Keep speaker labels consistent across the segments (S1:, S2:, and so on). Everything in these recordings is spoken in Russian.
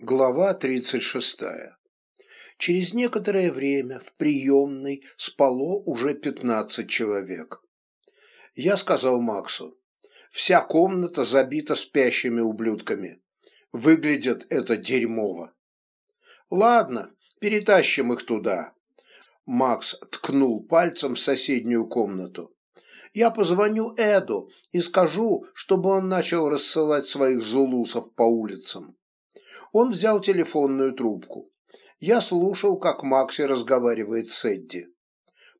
S1: Глава 36. Через некоторое время в приемной спало уже 15 человек. Я сказал Максу, вся комната забита спящими ублюдками. Выглядит это дерьмово. Ладно, перетащим их туда. Макс ткнул пальцем в соседнюю комнату. Я позвоню Эду и скажу, чтобы он начал рассылать своих зулусов по улицам. Он взял телефонную трубку. Я слушал, как Макси разговаривает с Эдди.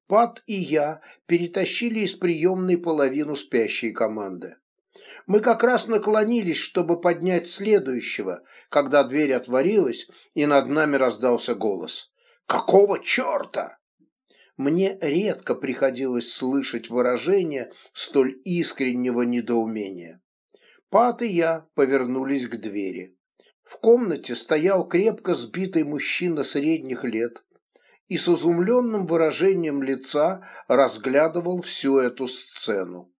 S1: Пат и я перетащили из приемной половину спящей команды. Мы как раз наклонились, чтобы поднять следующего, когда дверь отворилась, и над нами раздался голос. «Какого черта?» Мне редко приходилось слышать выражение столь искреннего недоумения. Пат и я повернулись к двери. В комнате стоял крепко сбитый мужчина средних лет и с изумленным выражением лица разглядывал всю эту сцену.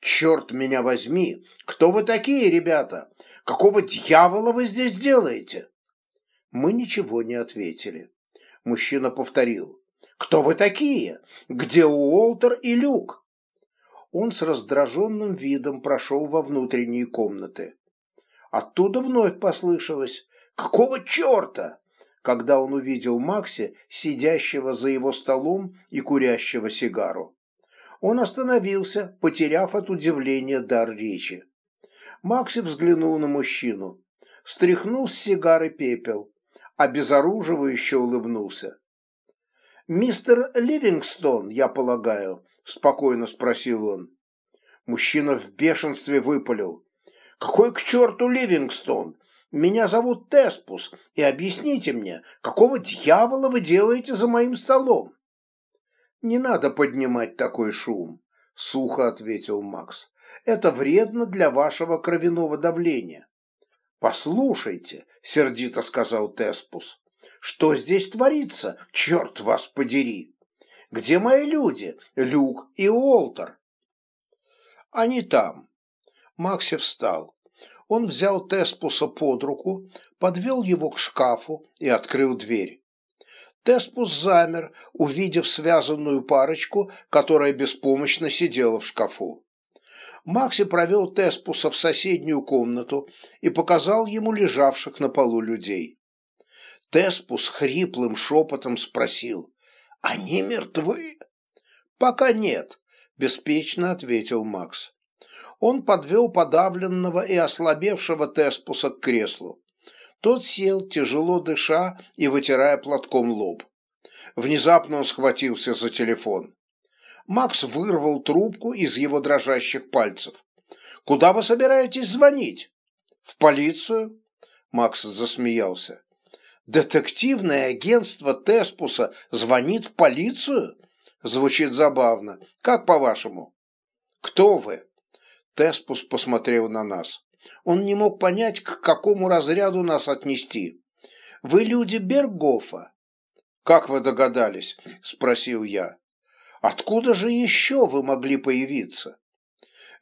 S1: «Черт меня возьми! Кто вы такие, ребята? Какого дьявола вы здесь делаете?» Мы ничего не ответили. Мужчина повторил. «Кто вы такие? Где Уолтер и Люк?» Он с раздраженным видом прошел во внутренние комнаты. Оттуда вновь послышалось «Какого черта?» когда он увидел Макси, сидящего за его столом и курящего сигару. Он остановился, потеряв от удивления дар речи. Макси взглянул на мужчину, стряхнул с сигары пепел, обезоруживающе улыбнулся. «Мистер Ливингстон, я полагаю?» – спокойно спросил он. Мужчина в бешенстве выпалил. Какой к черту Ливингстон? Меня зовут Теспус, и объясните мне, какого дьявола вы делаете за моим столом? Не надо поднимать такой шум, сухо ответил Макс. Это вредно для вашего кровяного давления. Послушайте, сердито сказал Теспус. Что здесь творится, черт вас подери? Где мои люди, Люк и Уолтер? Они там, Макси встал. Он взял Теспуса под руку, подвел его к шкафу и открыл дверь. Теспус замер, увидев связанную парочку, которая беспомощно сидела в шкафу. Макси провел Теспуса в соседнюю комнату и показал ему лежавших на полу людей. Теспус хриплым шепотом спросил, «Они мертвы?» «Пока нет», – беспечно ответил Макс он подвел подавленного и ослабевшего Теспуса к креслу. Тот сел, тяжело дыша и вытирая платком лоб. Внезапно он схватился за телефон. Макс вырвал трубку из его дрожащих пальцев. «Куда вы собираетесь звонить?» «В полицию?» Макс засмеялся. «Детективное агентство Теспуса звонит в полицию?» Звучит забавно. Как по-вашему? «Кто вы?» Теспус посмотрел на нас. Он не мог понять, к какому разряду нас отнести. «Вы люди Бергофа?» «Как вы догадались?» – спросил я. «Откуда же еще вы могли появиться?»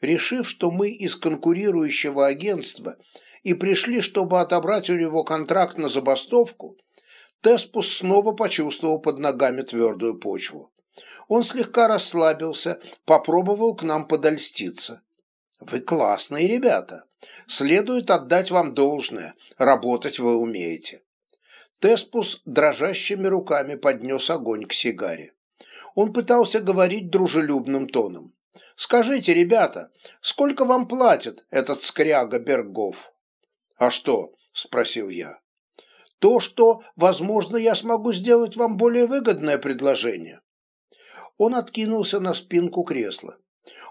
S1: Решив, что мы из конкурирующего агентства и пришли, чтобы отобрать у него контракт на забастовку, Теспус снова почувствовал под ногами твердую почву. Он слегка расслабился, попробовал к нам подольститься. Вы классные ребята. Следует отдать вам должное. Работать вы умеете. Теспус дрожащими руками поднес огонь к сигаре. Он пытался говорить дружелюбным тоном. «Скажите, ребята, сколько вам платит этот скряга Бергов?» «А что?» – спросил я. «То, что, возможно, я смогу сделать вам более выгодное предложение». Он откинулся на спинку кресла.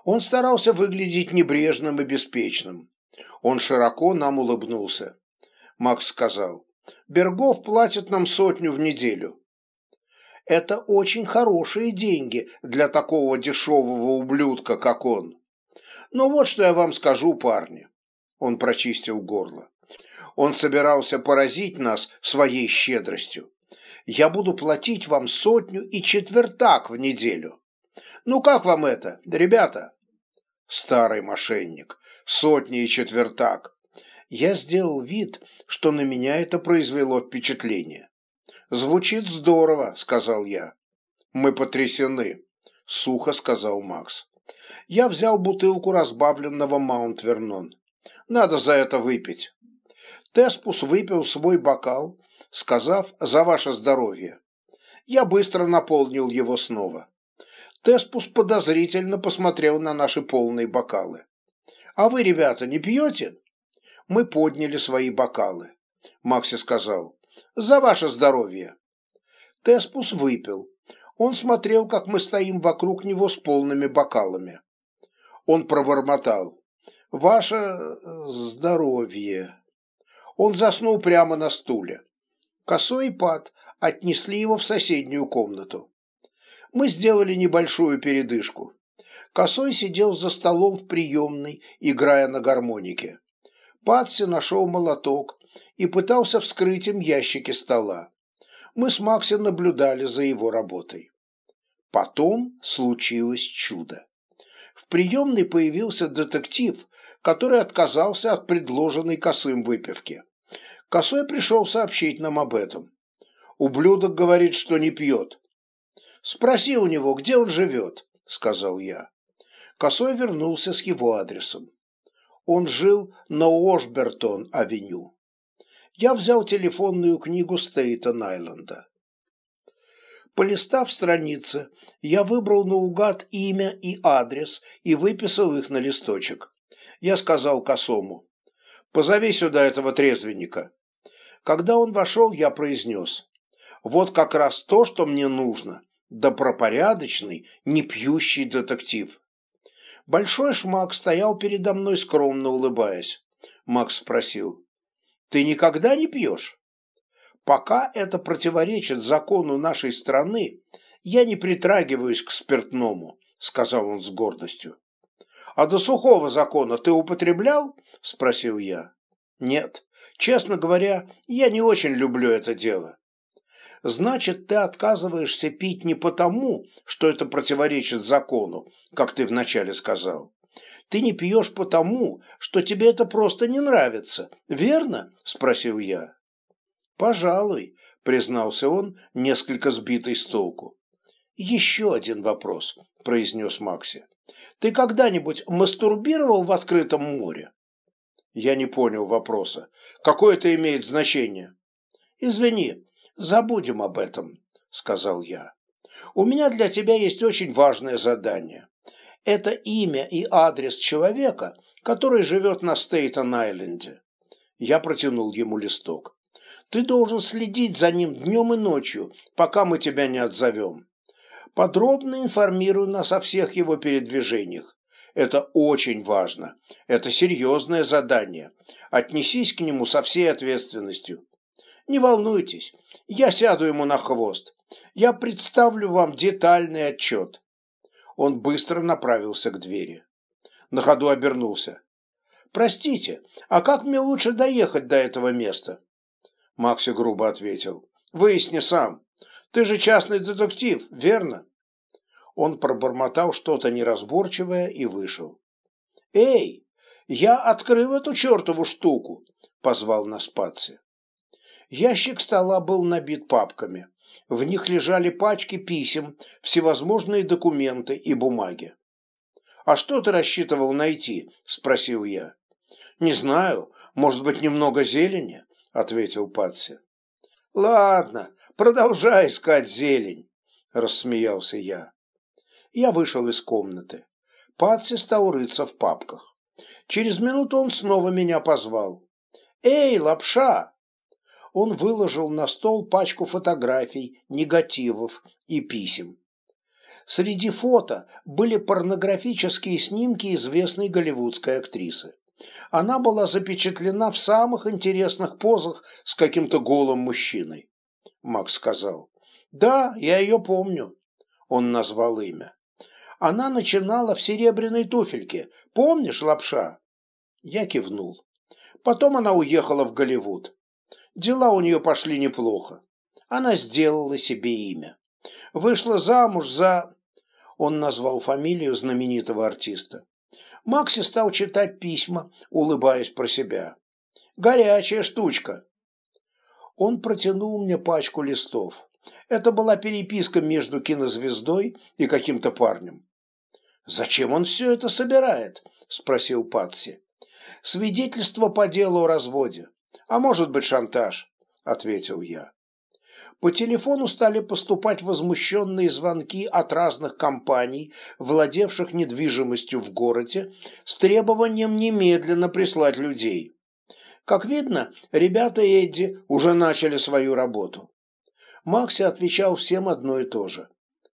S1: Он старался выглядеть небрежным и беспечным. Он широко нам улыбнулся. Макс сказал, «Бергов платит нам сотню в неделю». Это очень хорошие деньги для такого дешевого ублюдка, как он. Но вот что я вам скажу, парни. Он прочистил горло. Он собирался поразить нас своей щедростью. Я буду платить вам сотню и четвертак в неделю. Ну как вам это, ребята? Старый мошенник, сотни и четвертак. Я сделал вид, что на меня это произвело впечатление. «Звучит здорово», — сказал я. «Мы потрясены», — сухо сказал Макс. Я взял бутылку разбавленного Маунт Вернон. Надо за это выпить. Теспус выпил свой бокал, сказав «за ваше здоровье». Я быстро наполнил его снова. Теспус подозрительно посмотрел на наши полные бокалы. «А вы, ребята, не пьете?» Мы подняли свои бокалы. Макси сказал «За ваше здоровье». Теспус выпил. Он смотрел, как мы стоим вокруг него с полными бокалами. Он пробормотал «Ваше э, здоровье». Он заснул прямо на стуле. Косой и Пат отнесли его в соседнюю комнату. Мы сделали небольшую передышку. Косой сидел за столом в приемной, играя на гармонике. Патси нашел молоток и пытался вскрыть им ящики стола. Мы с Максом наблюдали за его работой. Потом случилось чудо. В приемной появился детектив, который отказался от предложенной косым выпивки. Косой пришел сообщить нам об этом. Ублюдок говорит, что не пьет. «Спроси у него, где он живет», — сказал я. Косой вернулся с его адресом. Он жил на Ошбертон-авеню. Я взял телефонную книгу Стейтон-Айленда. Полистав страницы, я выбрал наугад имя и адрес и выписал их на листочек. Я сказал Косому, «Позови сюда этого трезвенника». Когда он вошел, я произнес, «Вот как раз то, что мне нужно, добропорядочный, не пьющий детектив». Большой шмак стоял передо мной, скромно улыбаясь. Макс спросил, «Ты никогда не пьешь?» «Пока это противоречит закону нашей страны, я не притрагиваюсь к спиртному», сказал он с гордостью. «А до сухого закона ты употреблял?» спросил я. «Нет, честно говоря, я не очень люблю это дело. Значит, ты отказываешься пить не потому, что это противоречит закону, как ты вначале сказал. Ты не пьешь потому, что тебе это просто не нравится, верно? Спросил я. Пожалуй, признался он, несколько сбитый с толку. Еще один вопрос, произнес Макси. Ты когда-нибудь мастурбировал в открытом море? Я не понял вопроса. Какое это имеет значение? Извини, забудем об этом», — сказал я. «У меня для тебя есть очень важное задание. Это имя и адрес человека, который живет на Стейтон-Айленде». Я протянул ему листок. «Ты должен следить за ним днем и ночью, пока мы тебя не отзовем. Подробно информируй нас о всех его передвижениях. Это очень важно. Это серьезное задание. Отнесись к нему со всей ответственностью. Не волнуйтесь, я сяду ему на хвост. Я представлю вам детальный отчет. Он быстро направился к двери. На ходу обернулся. «Простите, а как мне лучше доехать до этого места?» Макси грубо ответил. «Выясни сам. Ты же частный детектив, верно?» Он пробормотал что-то неразборчивое и вышел. «Эй, я открыл эту чертову штуку!» – позвал нас Патси. Ящик стола был набит папками. В них лежали пачки писем, всевозможные документы и бумаги. «А что ты рассчитывал найти?» – спросил я. «Не знаю, может быть, немного зелени?» – ответил Патси. «Ладно, продолжай искать зелень», – рассмеялся я. Я вышел из комнаты. Патси стал рыться в папках. Через минуту он снова меня позвал. «Эй, лапша, он выложил на стол пачку фотографий, негативов и писем. Среди фото были порнографические снимки известной голливудской актрисы. Она была запечатлена в самых интересных позах с каким-то голым мужчиной. Макс сказал. «Да, я ее помню». Он назвал имя. «Она начинала в серебряной туфельке. Помнишь, лапша?» Я кивнул. Потом она уехала в Голливуд. Дела у нее пошли неплохо. Она сделала себе имя. Вышла замуж за... Он назвал фамилию знаменитого артиста. Макси стал читать письма, улыбаясь про себя. Горячая штучка. Он протянул мне пачку листов. Это была переписка между кинозвездой и каким-то парнем. «Зачем он все это собирает?» – спросил Патси. «Свидетельство по делу о разводе. А может быть шантаж», – ответил я. По телефону стали поступать возмущенные звонки от разных компаний, владевших недвижимостью в городе, с требованием немедленно прислать людей. Как видно, ребята Эдди уже начали свою работу. Макси отвечал всем одно и то же.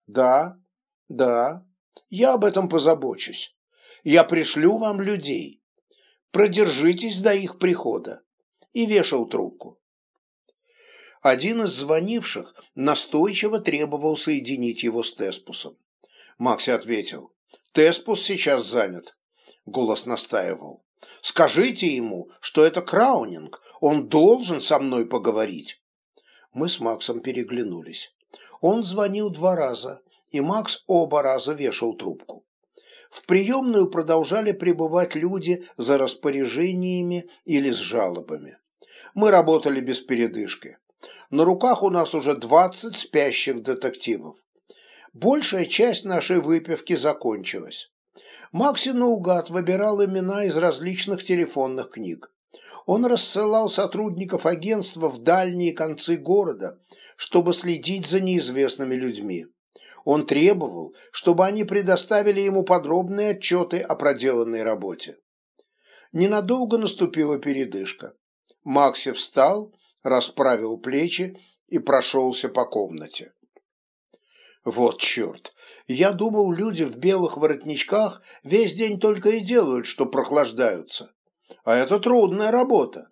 S1: «Да, да, я об этом позабочусь. Я пришлю вам людей. Продержитесь до их прихода». И вешал трубку. Один из звонивших настойчиво требовал соединить его с Теспусом. Макси ответил. «Теспус сейчас занят», — голос настаивал. «Скажите ему, что это Краунинг, он должен со мной поговорить». Мы с Максом переглянулись. Он звонил два раза, и Макс оба раза вешал трубку. В приемную продолжали прибывать люди за распоряжениями или с жалобами. Мы работали без передышки. На руках у нас уже 20 спящих детективов. Большая часть нашей выпивки закончилась. Макси наугад выбирал имена из различных телефонных книг. Он рассылал сотрудников агентства в дальние концы города, чтобы следить за неизвестными людьми. Он требовал, чтобы они предоставили ему подробные отчеты о проделанной работе. Ненадолго наступила передышка. Макси встал расправил плечи и прошелся по комнате. Вот черт! Я думал, люди в белых воротничках весь день только и делают, что прохлаждаются. А это трудная работа.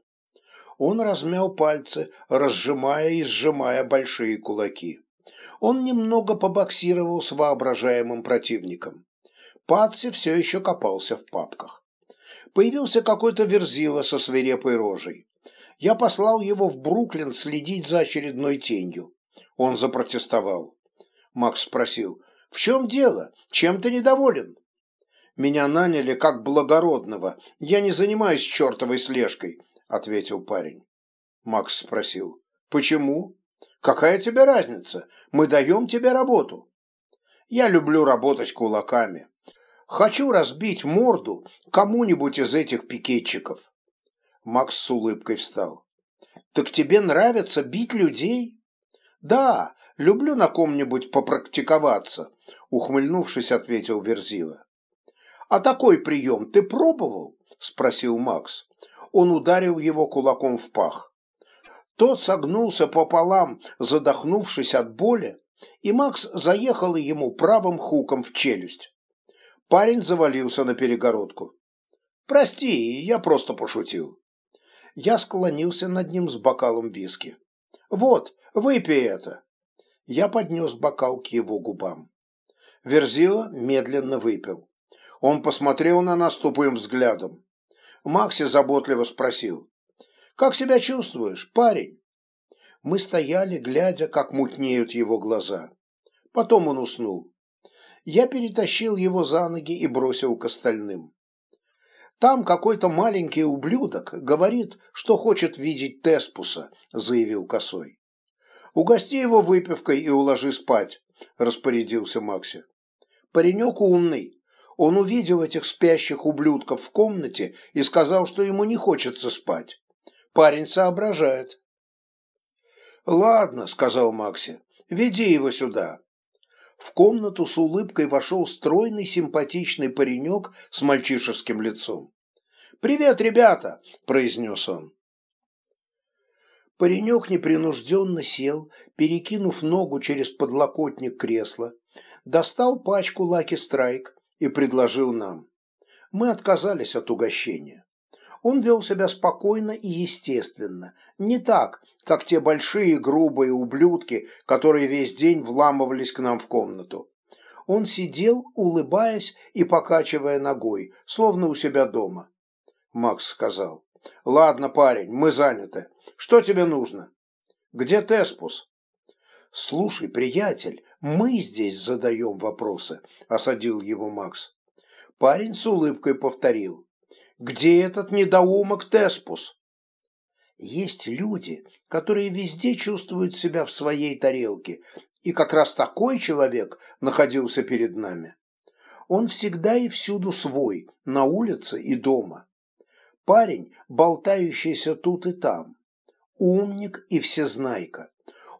S1: Он размял пальцы, разжимая и сжимая большие кулаки. Он немного побоксировал с воображаемым противником. Патси все еще копался в папках. Появился какой-то верзила со свирепой рожей. Я послал его в Бруклин следить за очередной тенью. Он запротестовал. Макс спросил, «В чем дело? Чем ты недоволен?» «Меня наняли как благородного. Я не занимаюсь чертовой слежкой», — ответил парень. Макс спросил, «Почему? Какая тебе разница? Мы даем тебе работу». «Я люблю работать кулаками. Хочу разбить морду кому-нибудь из этих пикетчиков». Макс с улыбкой встал. «Так тебе нравится бить людей?» «Да, люблю на ком-нибудь попрактиковаться», — ухмыльнувшись, ответил Верзила. «А такой прием ты пробовал?» — спросил Макс. Он ударил его кулаком в пах. Тот согнулся пополам, задохнувшись от боли, и Макс заехал ему правым хуком в челюсть. Парень завалился на перегородку. «Прости, я просто пошутил». Я склонился над ним с бокалом виски. «Вот, выпей это!» Я поднес бокал к его губам. Верзила медленно выпил. Он посмотрел на нас тупым взглядом. Макси заботливо спросил. «Как себя чувствуешь, парень?» Мы стояли, глядя, как мутнеют его глаза. Потом он уснул. Я перетащил его за ноги и бросил к остальным. Там какой-то маленький ублюдок говорит, что хочет видеть Теспуса, заявил Косой. Угости его выпивкой и уложи спать, распорядился Макси. Паренек умный. Он увидел этих спящих ублюдков в комнате и сказал, что ему не хочется спать. Парень соображает. «Ладно», — сказал Макси, — «веди его сюда». В комнату с улыбкой вошел стройный симпатичный паренек с мальчишеским лицом. «Привет, ребята!» – произнес он. Паренек непринужденно сел, перекинув ногу через подлокотник кресла, достал пачку «Лаки Страйк» и предложил нам. Мы отказались от угощения. Он вел себя спокойно и естественно, не так, как те большие грубые ублюдки, которые весь день вламывались к нам в комнату. Он сидел, улыбаясь и покачивая ногой, словно у себя дома. Макс сказал. «Ладно, парень, мы заняты. Что тебе нужно?» «Где Теспус?» «Слушай, приятель, мы здесь задаем вопросы», – осадил его Макс. Парень с улыбкой повторил. Где этот недоумок Теспус? Есть люди, которые везде чувствуют себя в своей тарелке, и как раз такой человек находился перед нами. Он всегда и всюду свой, на улице и дома. Парень, болтающийся тут и там. Умник и всезнайка.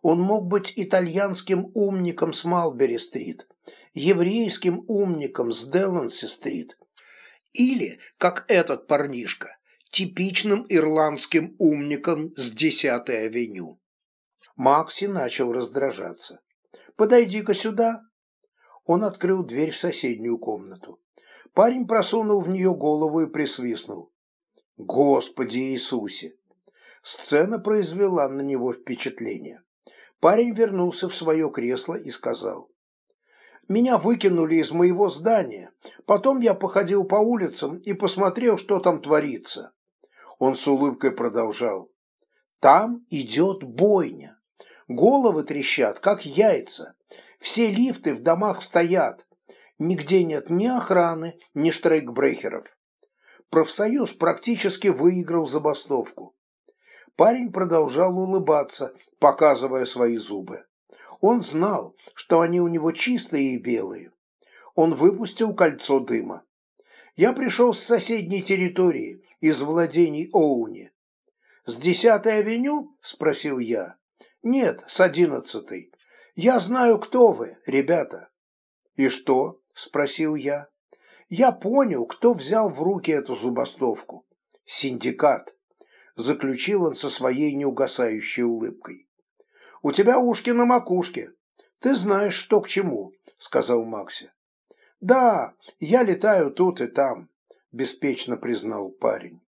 S1: Он мог быть итальянским умником с Малбери-стрит, еврейским умником с Деланси-стрит, или, как этот парнишка, типичным ирландским умником с 10-й авеню. Макси начал раздражаться. «Подойди-ка сюда». Он открыл дверь в соседнюю комнату. Парень просунул в нее голову и присвистнул. «Господи Иисусе!» Сцена произвела на него впечатление. Парень вернулся в свое кресло и сказал. «Меня выкинули из моего здания. Потом я походил по улицам и посмотрел, что там творится». Он с улыбкой продолжал. «Там идет бойня. Головы трещат, как яйца. Все лифты в домах стоят. Нигде нет ни охраны, ни штрейкбрехеров. Профсоюз практически выиграл забастовку. Парень продолжал улыбаться, показывая свои зубы. Он знал, что они у него чистые и белые. Он выпустил кольцо дыма. Я пришел с соседней территории, из владений Оуни. «С десятой авеню?» – спросил я. «Нет, с одиннадцатой. Я знаю, кто вы, ребята». «И что?» – спросил я. «Я понял, кто взял в руки эту зубастовку. Синдикат», – заключил он со своей неугасающей улыбкой. «У тебя ушки на макушке. Ты знаешь, что к чему», – сказал Макси. «Да, я летаю тут и там», – беспечно признал парень.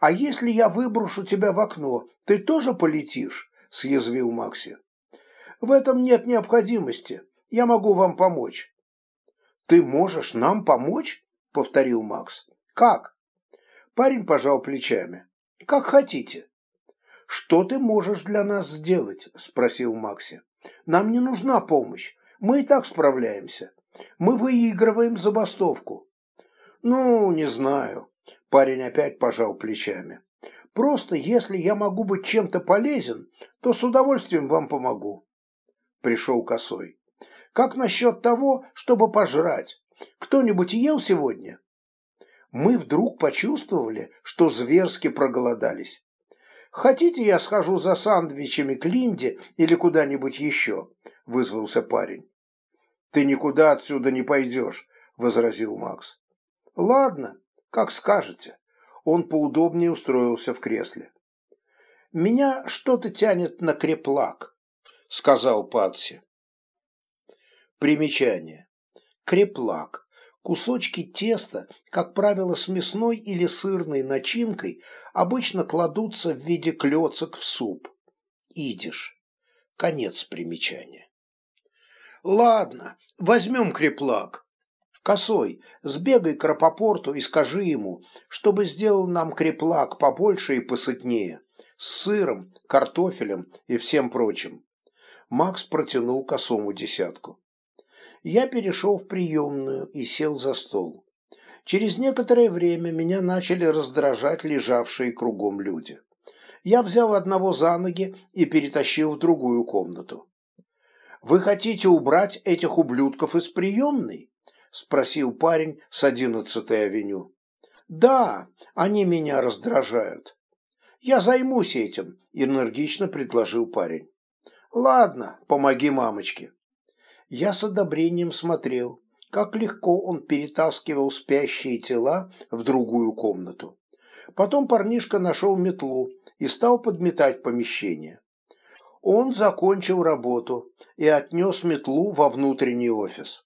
S1: «А если я выброшу тебя в окно, ты тоже полетишь?» – съязвил Макси. «В этом нет необходимости. Я могу вам помочь». «Ты можешь нам помочь?» – повторил Макс. «Как?» Парень пожал плечами. «Как хотите». «Что ты можешь для нас сделать?» – спросил Макси. «Нам не нужна помощь. Мы и так справляемся. Мы выигрываем забастовку». «Ну, не знаю». Парень опять пожал плечами. «Просто если я могу быть чем-то полезен, то с удовольствием вам помогу». Пришел косой. «Как насчет того, чтобы пожрать? Кто-нибудь ел сегодня?» Мы вдруг почувствовали, что зверски проголодались. «Хотите, я схожу за сандвичами к Линде или куда-нибудь еще?» – вызвался парень. «Ты никуда отсюда не пойдешь», – возразил Макс. «Ладно, как скажете». Он поудобнее устроился в кресле. «Меня что-то тянет на креплак», – сказал Патси. Примечание. Креплак. Кусочки теста, как правило, с мясной или сырной начинкой, обычно кладутся в виде клёцок в суп. Идиш. Конец примечания. Ладно, возьмем креплак. Косой, сбегай к Рапопорту и скажи ему, чтобы сделал нам креплак побольше и посытнее, с сыром, картофелем и всем прочим. Макс протянул косому десятку. Я перешел в приемную и сел за стол. Через некоторое время меня начали раздражать лежавшие кругом люди. Я взял одного за ноги и перетащил в другую комнату. «Вы хотите убрать этих ублюдков из приемной?» – спросил парень с одиннадцатой авеню. «Да, они меня раздражают». «Я займусь этим», – энергично предложил парень. «Ладно, помоги мамочке». Я с одобрением смотрел, как легко он перетаскивал спящие тела в другую комнату. Потом парнишка нашел метлу и стал подметать помещение. Он закончил работу и отнес метлу во внутренний офис.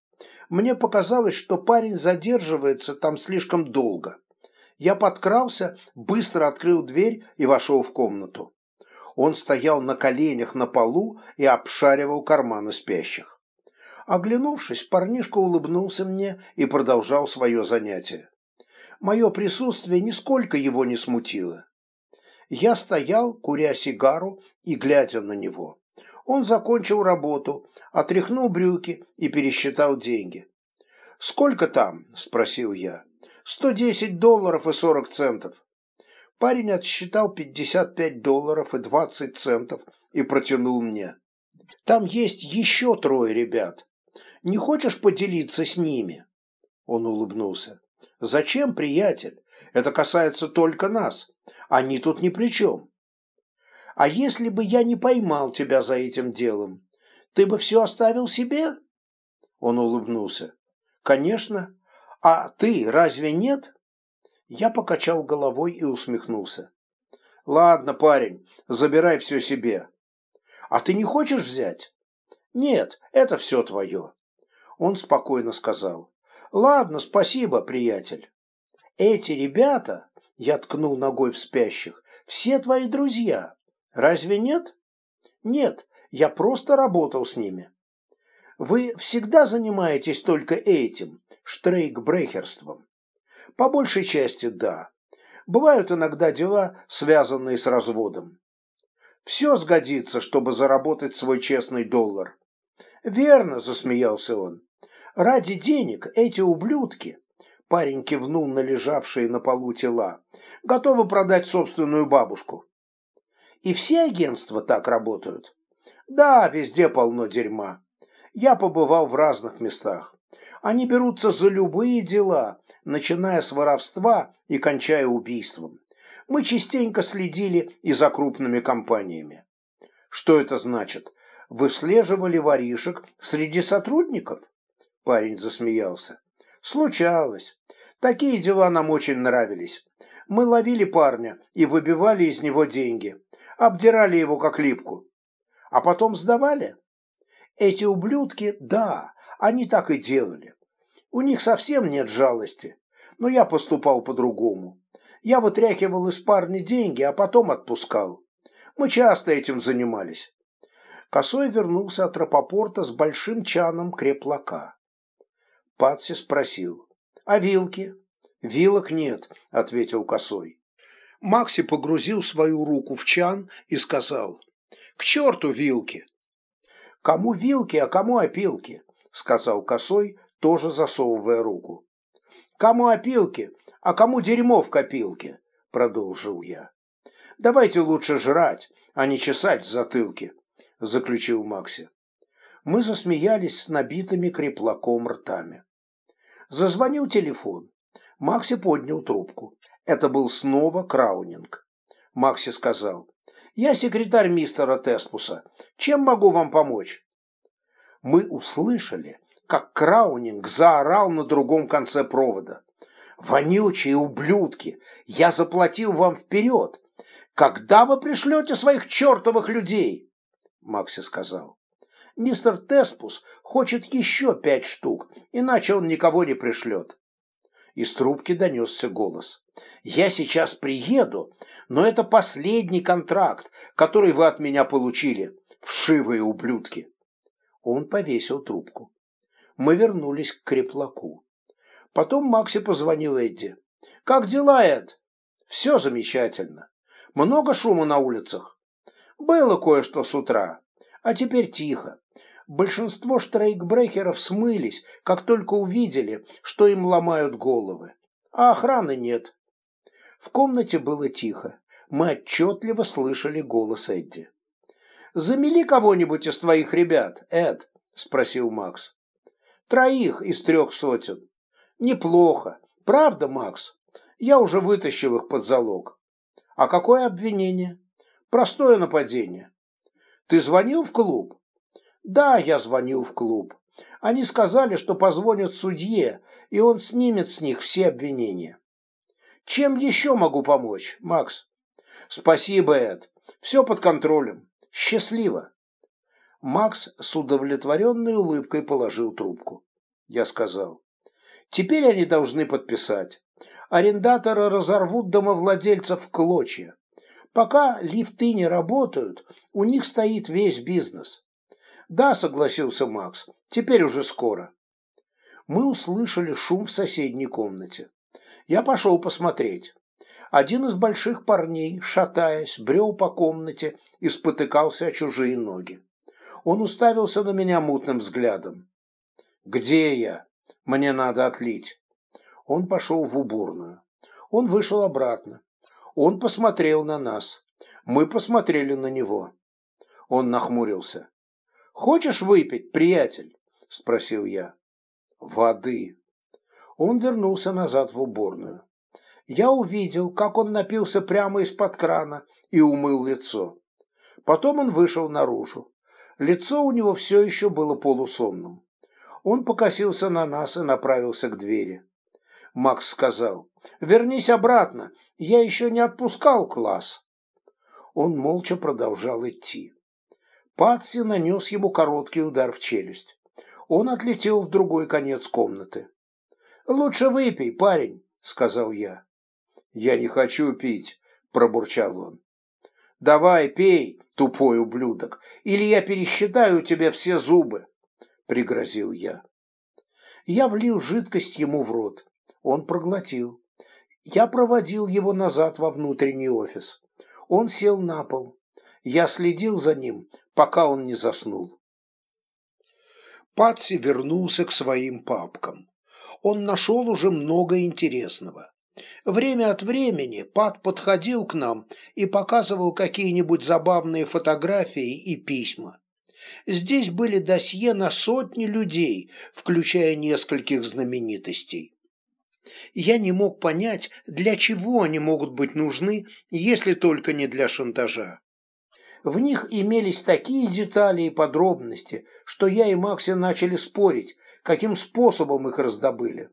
S1: Мне показалось, что парень задерживается там слишком долго. Я подкрался, быстро открыл дверь и вошел в комнату. Он стоял на коленях на полу и обшаривал карманы спящих. Оглянувшись, парнишка улыбнулся мне и продолжал свое занятие. Мое присутствие нисколько его не смутило. Я стоял, куря сигару и глядя на него. Он закончил работу, отряхнул брюки и пересчитал деньги. «Сколько там?» – спросил я. «Сто десять долларов и сорок центов». Парень отсчитал 55 долларов и 20 центов и протянул мне. Там есть еще трое ребят. Не хочешь поделиться с ними? Он улыбнулся. Зачем, приятель? Это касается только нас. Они тут ни при чем. А если бы я не поймал тебя за этим делом, ты бы все оставил себе? Он улыбнулся. Конечно. А ты разве нет? Я покачал головой и усмехнулся. Ладно, парень, забирай все себе. А ты не хочешь взять? Нет, это все твое. Он спокойно сказал. Ладно, спасибо, приятель. Эти ребята, я ткнул ногой в спящих, все твои друзья. Разве нет? Нет, я просто работал с ними. Вы всегда занимаетесь только этим, штрейкбрехерством? По большей части да. Бывают иногда дела, связанные с разводом. Все сгодится, чтобы заработать свой честный доллар. Верно, засмеялся он. Ради денег эти ублюдки, парень кивнул на лежавшие на полу тела, готовы продать собственную бабушку. И все агентства так работают? Да, везде полно дерьма. Я побывал в разных местах. Они берутся за любые дела, начиная с воровства и кончая убийством. Мы частенько следили и за крупными компаниями. Что это значит? Выслеживали воришек среди сотрудников? Парень засмеялся. Случалось. Такие дела нам очень нравились. Мы ловили парня и выбивали из него деньги. Обдирали его как липку. А потом сдавали? Эти ублюдки, да, они так и делали. У них совсем нет жалости. Но я поступал по-другому. Я вытряхивал из парня деньги, а потом отпускал. Мы часто этим занимались. Косой вернулся от Рапопорта с большим чаном креплака. Патси спросил. «А вилки?» «Вилок нет», — ответил Косой. Макси погрузил свою руку в чан и сказал. «К черту вилки!» «Кому вилки, а кому опилки?» — сказал Косой, тоже засовывая руку. «Кому опилки, а кому дерьмо в копилке?» — продолжил я. «Давайте лучше жрать, а не чесать в затылке», — заключил Макси. Мы засмеялись с набитыми креплаком ртами. Зазвонил телефон. Макси поднял трубку. Это был снова Краунинг. Макси сказал, «Я секретарь мистера Теспуса. Чем могу вам помочь?» Мы услышали, как Краунинг заорал на другом конце провода. «Вонючие ублюдки! Я заплатил вам вперед! Когда вы пришлете своих чертовых людей?» Макси сказал мистер Теспус хочет еще пять штук, иначе он никого не пришлет. Из трубки донесся голос. «Я сейчас приеду, но это последний контракт, который вы от меня получили, вшивые ублюдки». Он повесил трубку. Мы вернулись к креплаку. Потом Макси позвонил Эдди. «Как дела, Эд?» «Все замечательно. Много шума на улицах?» «Было кое-что с утра, а теперь тихо. Большинство штрейкбрехеров смылись, как только увидели, что им ломают головы. А охраны нет. В комнате было тихо. Мы отчетливо слышали голос Эдди. «Замели кого-нибудь из твоих ребят, Эд?» – спросил Макс. «Троих из трех сотен. Неплохо. Правда, Макс? Я уже вытащил их под залог. А какое обвинение? Простое нападение. Ты звонил в клуб? Да, я звонил в клуб. Они сказали, что позвонят судье, и он снимет с них все обвинения. Чем еще могу помочь, Макс? Спасибо, Эд. Все под контролем. Счастливо. Макс с удовлетворенной улыбкой положил трубку. Я сказал. Теперь они должны подписать. Арендаторы разорвут домовладельцев в клочья. Пока лифты не работают, у них стоит весь бизнес. «Да», — согласился Макс, — «теперь уже скоро». Мы услышали шум в соседней комнате. Я пошел посмотреть. Один из больших парней, шатаясь, брел по комнате и спотыкался о чужие ноги. Он уставился на меня мутным взглядом. «Где я? Мне надо отлить». Он пошел в уборную. Он вышел обратно. Он посмотрел на нас. Мы посмотрели на него. Он нахмурился. «Хочешь выпить, приятель?» – спросил я. «Воды». Он вернулся назад в уборную. Я увидел, как он напился прямо из-под крана и умыл лицо. Потом он вышел наружу. Лицо у него все еще было полусонным. Он покосился на нас и направился к двери. Макс сказал, «Вернись обратно, я еще не отпускал класс». Он молча продолжал идти. Патси нанес ему короткий удар в челюсть. Он отлетел в другой конец комнаты. «Лучше выпей, парень», — сказал я. «Я не хочу пить», — пробурчал он. «Давай, пей, тупой ублюдок, или я пересчитаю тебе все зубы», — пригрозил я. Я влил жидкость ему в рот. Он проглотил. Я проводил его назад во внутренний офис. Он сел на пол. Я следил за ним, пока он не заснул. Патси вернулся к своим папкам. Он нашел уже много интересного. Время от времени Пат подходил к нам и показывал какие-нибудь забавные фотографии и письма. Здесь были досье на сотни людей, включая нескольких знаменитостей. Я не мог понять, для чего они могут быть нужны, если только не для шантажа. В них имелись такие детали и подробности, что я и Макси начали спорить, каким способом их раздобыли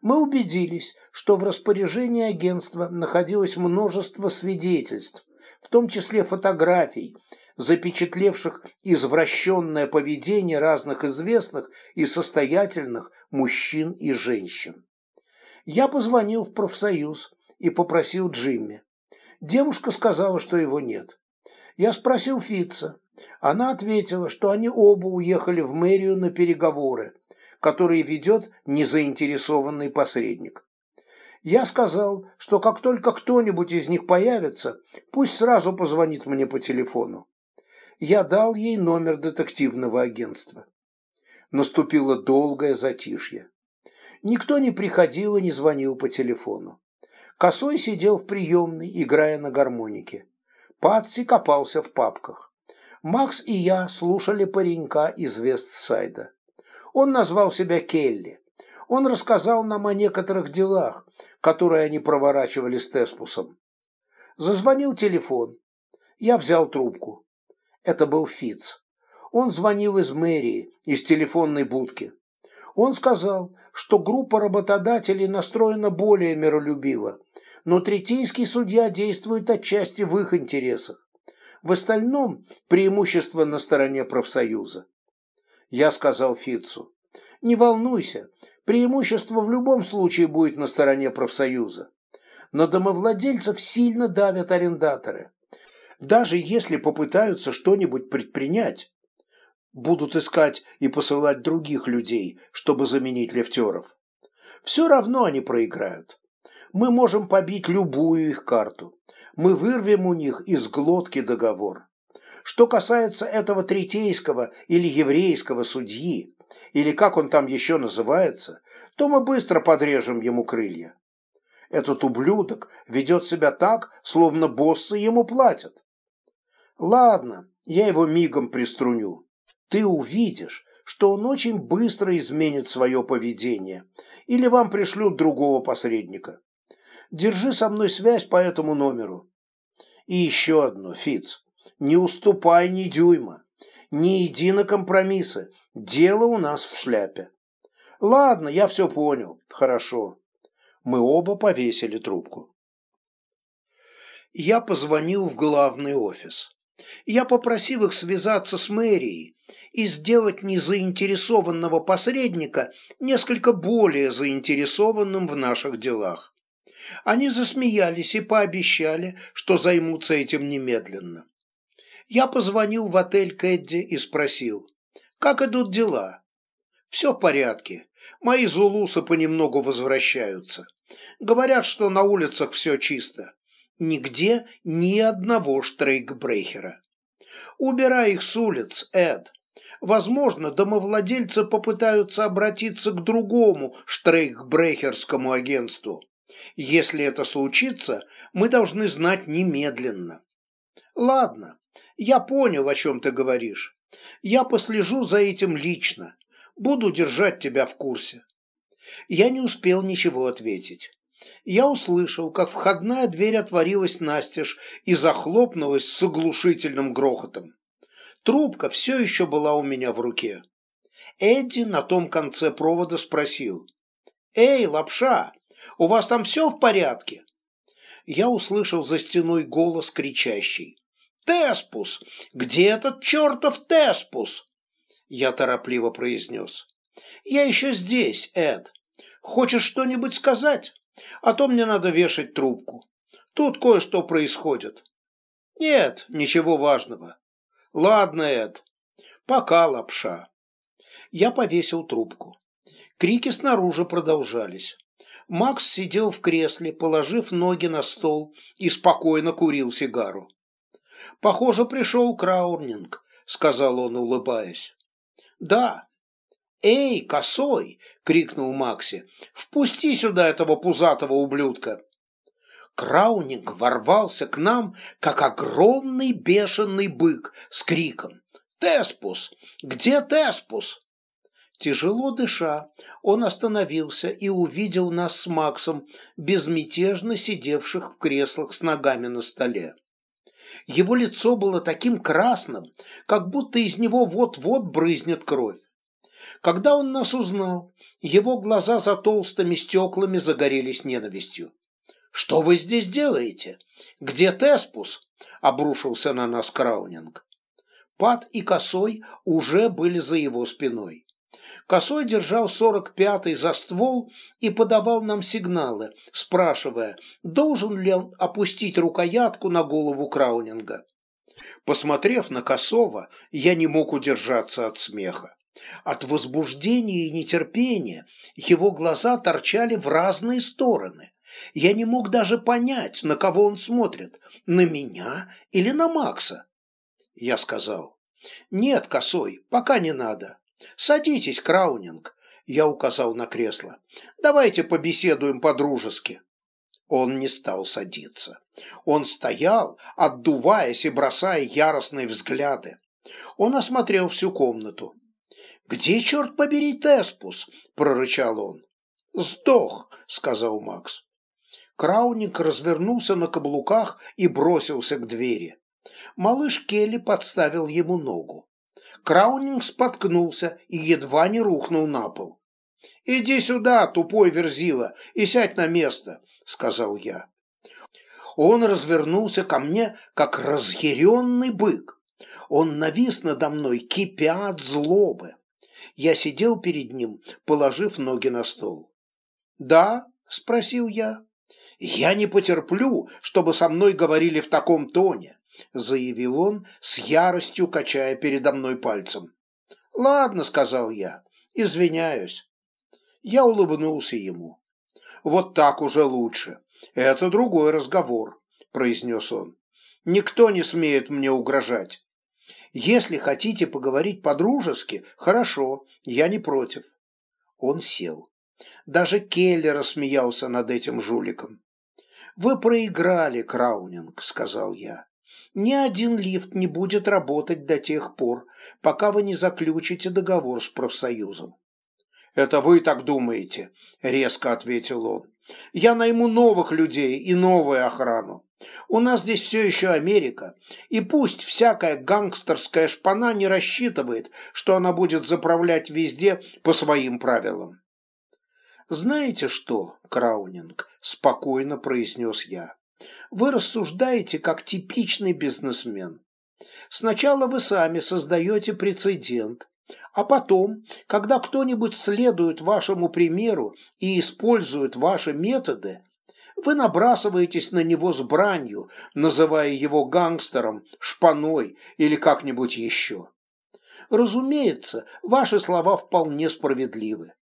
S1: мы убедились, что в распоряжении агентства находилось множество свидетельств, в том числе фотографий, запечатлевших извращенное поведение разных известных и состоятельных мужчин и женщин. Я позвонил в профсоюз и попросил Джимми. Девушка сказала, что его нет. Я спросил Фитца. Она ответила, что они оба уехали в мэрию на переговоры, которые ведет незаинтересованный посредник. Я сказал, что как только кто-нибудь из них появится, пусть сразу позвонит мне по телефону. Я дал ей номер детективного агентства. Наступило долгое затишье. Никто не приходил и не звонил по телефону. Косой сидел в приемной, играя на гармонике. Патси копался в папках. Макс и я слушали паренька из Вестсайда. Он назвал себя Келли. Он рассказал нам о некоторых делах, которые они проворачивали с Теспусом. Зазвонил телефон. Я взял трубку. Это был Фиц. Он звонил из мэрии, из телефонной будки. Он сказал, что группа работодателей настроена более миролюбиво, но третейский судья действует отчасти в их интересах. В остальном преимущество на стороне профсоюза. Я сказал Фитцу, не волнуйся, преимущество в любом случае будет на стороне профсоюза. Но домовладельцев сильно давят арендаторы. Даже если попытаются что-нибудь предпринять, будут искать и посылать других людей, чтобы заменить лифтеров. Все равно они проиграют. Мы можем побить любую их карту. Мы вырвем у них из глотки договор. Что касается этого третейского или еврейского судьи, или как он там еще называется, то мы быстро подрежем ему крылья. Этот ублюдок ведет себя так, словно боссы ему платят. Ладно, я его мигом приструню. Ты увидишь, что он очень быстро изменит свое поведение, или вам пришлют другого посредника. Держи со мной связь по этому номеру. И еще одно, Фиц. Не уступай ни дюйма. Не иди на компромиссы. Дело у нас в шляпе. Ладно, я все понял. Хорошо. Мы оба повесили трубку. Я позвонил в главный офис. Я попросил их связаться с мэрией и сделать незаинтересованного посредника несколько более заинтересованным в наших делах. Они засмеялись и пообещали, что займутся этим немедленно. Я позвонил в отель Кэдди и спросил, как идут дела? Все в порядке. Мои зулусы понемногу возвращаются. Говорят, что на улицах все чисто. Нигде ни одного штрейкбрехера. Убирай их с улиц, Эд. Возможно, домовладельцы попытаются обратиться к другому штрейкбрехерскому агентству. Если это случится, мы должны знать немедленно. Ладно, я понял, о чем ты говоришь. Я послежу за этим лично. Буду держать тебя в курсе. Я не успел ничего ответить. Я услышал, как входная дверь отворилась настежь и захлопнулась с оглушительным грохотом. Трубка все еще была у меня в руке. Эдди на том конце провода спросил. «Эй, лапша, у вас там все в порядке?» Я услышал за стеной голос кричащий. «Теспус! Где этот чертов Теспус?» Я торопливо произнес. «Я еще здесь, Эд. Хочешь что-нибудь сказать? А то мне надо вешать трубку. Тут кое-что происходит». «Нет, ничего важного. Ладно, Эд. Пока, лапша». Я повесил трубку. Крики снаружи продолжались. Макс сидел в кресле, положив ноги на стол и спокойно курил сигару. «Похоже, пришел Краунинг», — сказал он, улыбаясь. «Да». «Эй, косой!» — крикнул Макси. «Впусти сюда этого пузатого ублюдка!» Краунинг ворвался к нам, как огромный бешеный бык с криком. «Теспус! Где Теспус?» Тяжело дыша, он остановился и увидел нас с Максом, безмятежно сидевших в креслах с ногами на столе. Его лицо было таким красным, как будто из него вот-вот брызнет кровь. Когда он нас узнал, его глаза за толстыми стеклами загорелись ненавистью. «Что вы здесь делаете? Где Теспус?» – обрушился на нас Краунинг. Пат и Косой уже были за его спиной. Косой держал сорок пятый за ствол и подавал нам сигналы, спрашивая, должен ли он опустить рукоятку на голову Краунинга. Посмотрев на Косова, я не мог удержаться от смеха. От возбуждения и нетерпения его глаза торчали в разные стороны. Я не мог даже понять, на кого он смотрит, на меня или на Макса. Я сказал, «Нет, Косой, пока не надо. «Садитесь, Краунинг», – я указал на кресло. «Давайте побеседуем по-дружески». Он не стал садиться. Он стоял, отдуваясь и бросая яростные взгляды. Он осмотрел всю комнату. «Где, черт побери, Теспус?» – прорычал он. «Сдох», – сказал Макс. Краунинг развернулся на каблуках и бросился к двери. Малыш Келли подставил ему ногу. Краунинг споткнулся и едва не рухнул на пол. «Иди сюда, тупой верзила, и сядь на место», — сказал я. Он развернулся ко мне, как разъяренный бык. Он навис надо мной, кипя от злобы. Я сидел перед ним, положив ноги на стол. «Да?» — спросил я. «Я не потерплю, чтобы со мной говорили в таком тоне заявил он, с яростью качая передо мной пальцем. «Ладно», — сказал я, — «извиняюсь». Я улыбнулся ему. «Вот так уже лучше. Это другой разговор», — произнес он. «Никто не смеет мне угрожать. Если хотите поговорить по-дружески, хорошо, я не против». Он сел. Даже Келли рассмеялся над этим жуликом. «Вы проиграли, Краунинг», — сказал я ни один лифт не будет работать до тех пор, пока вы не заключите договор с профсоюзом. «Это вы так думаете», – резко ответил он. «Я найму новых людей и новую охрану. У нас здесь все еще Америка, и пусть всякая гангстерская шпана не рассчитывает, что она будет заправлять везде по своим правилам». «Знаете что, Краунинг?» – спокойно произнес я. Вы рассуждаете как типичный бизнесмен. Сначала вы сами создаете прецедент, а потом, когда кто-нибудь следует вашему примеру и использует ваши методы, вы набрасываетесь на него с бранью, называя его гангстером, шпаной или как-нибудь еще. Разумеется, ваши слова вполне справедливы.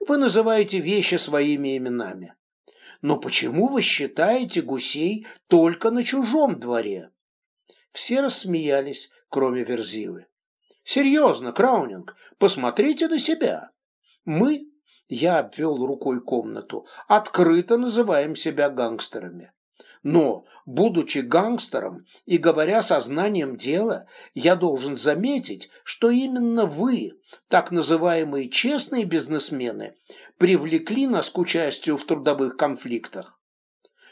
S1: Вы называете вещи своими именами. Но почему вы считаете гусей только на чужом дворе? Все рассмеялись, кроме Верзилы. Серьезно, Краунинг, посмотрите на себя. Мы я обвел рукой комнату, открыто называем себя гангстерами. Но, будучи гангстером и говоря сознанием дела, я должен заметить, что именно вы, так называемые честные бизнесмены, привлекли нас к участию в трудовых конфликтах.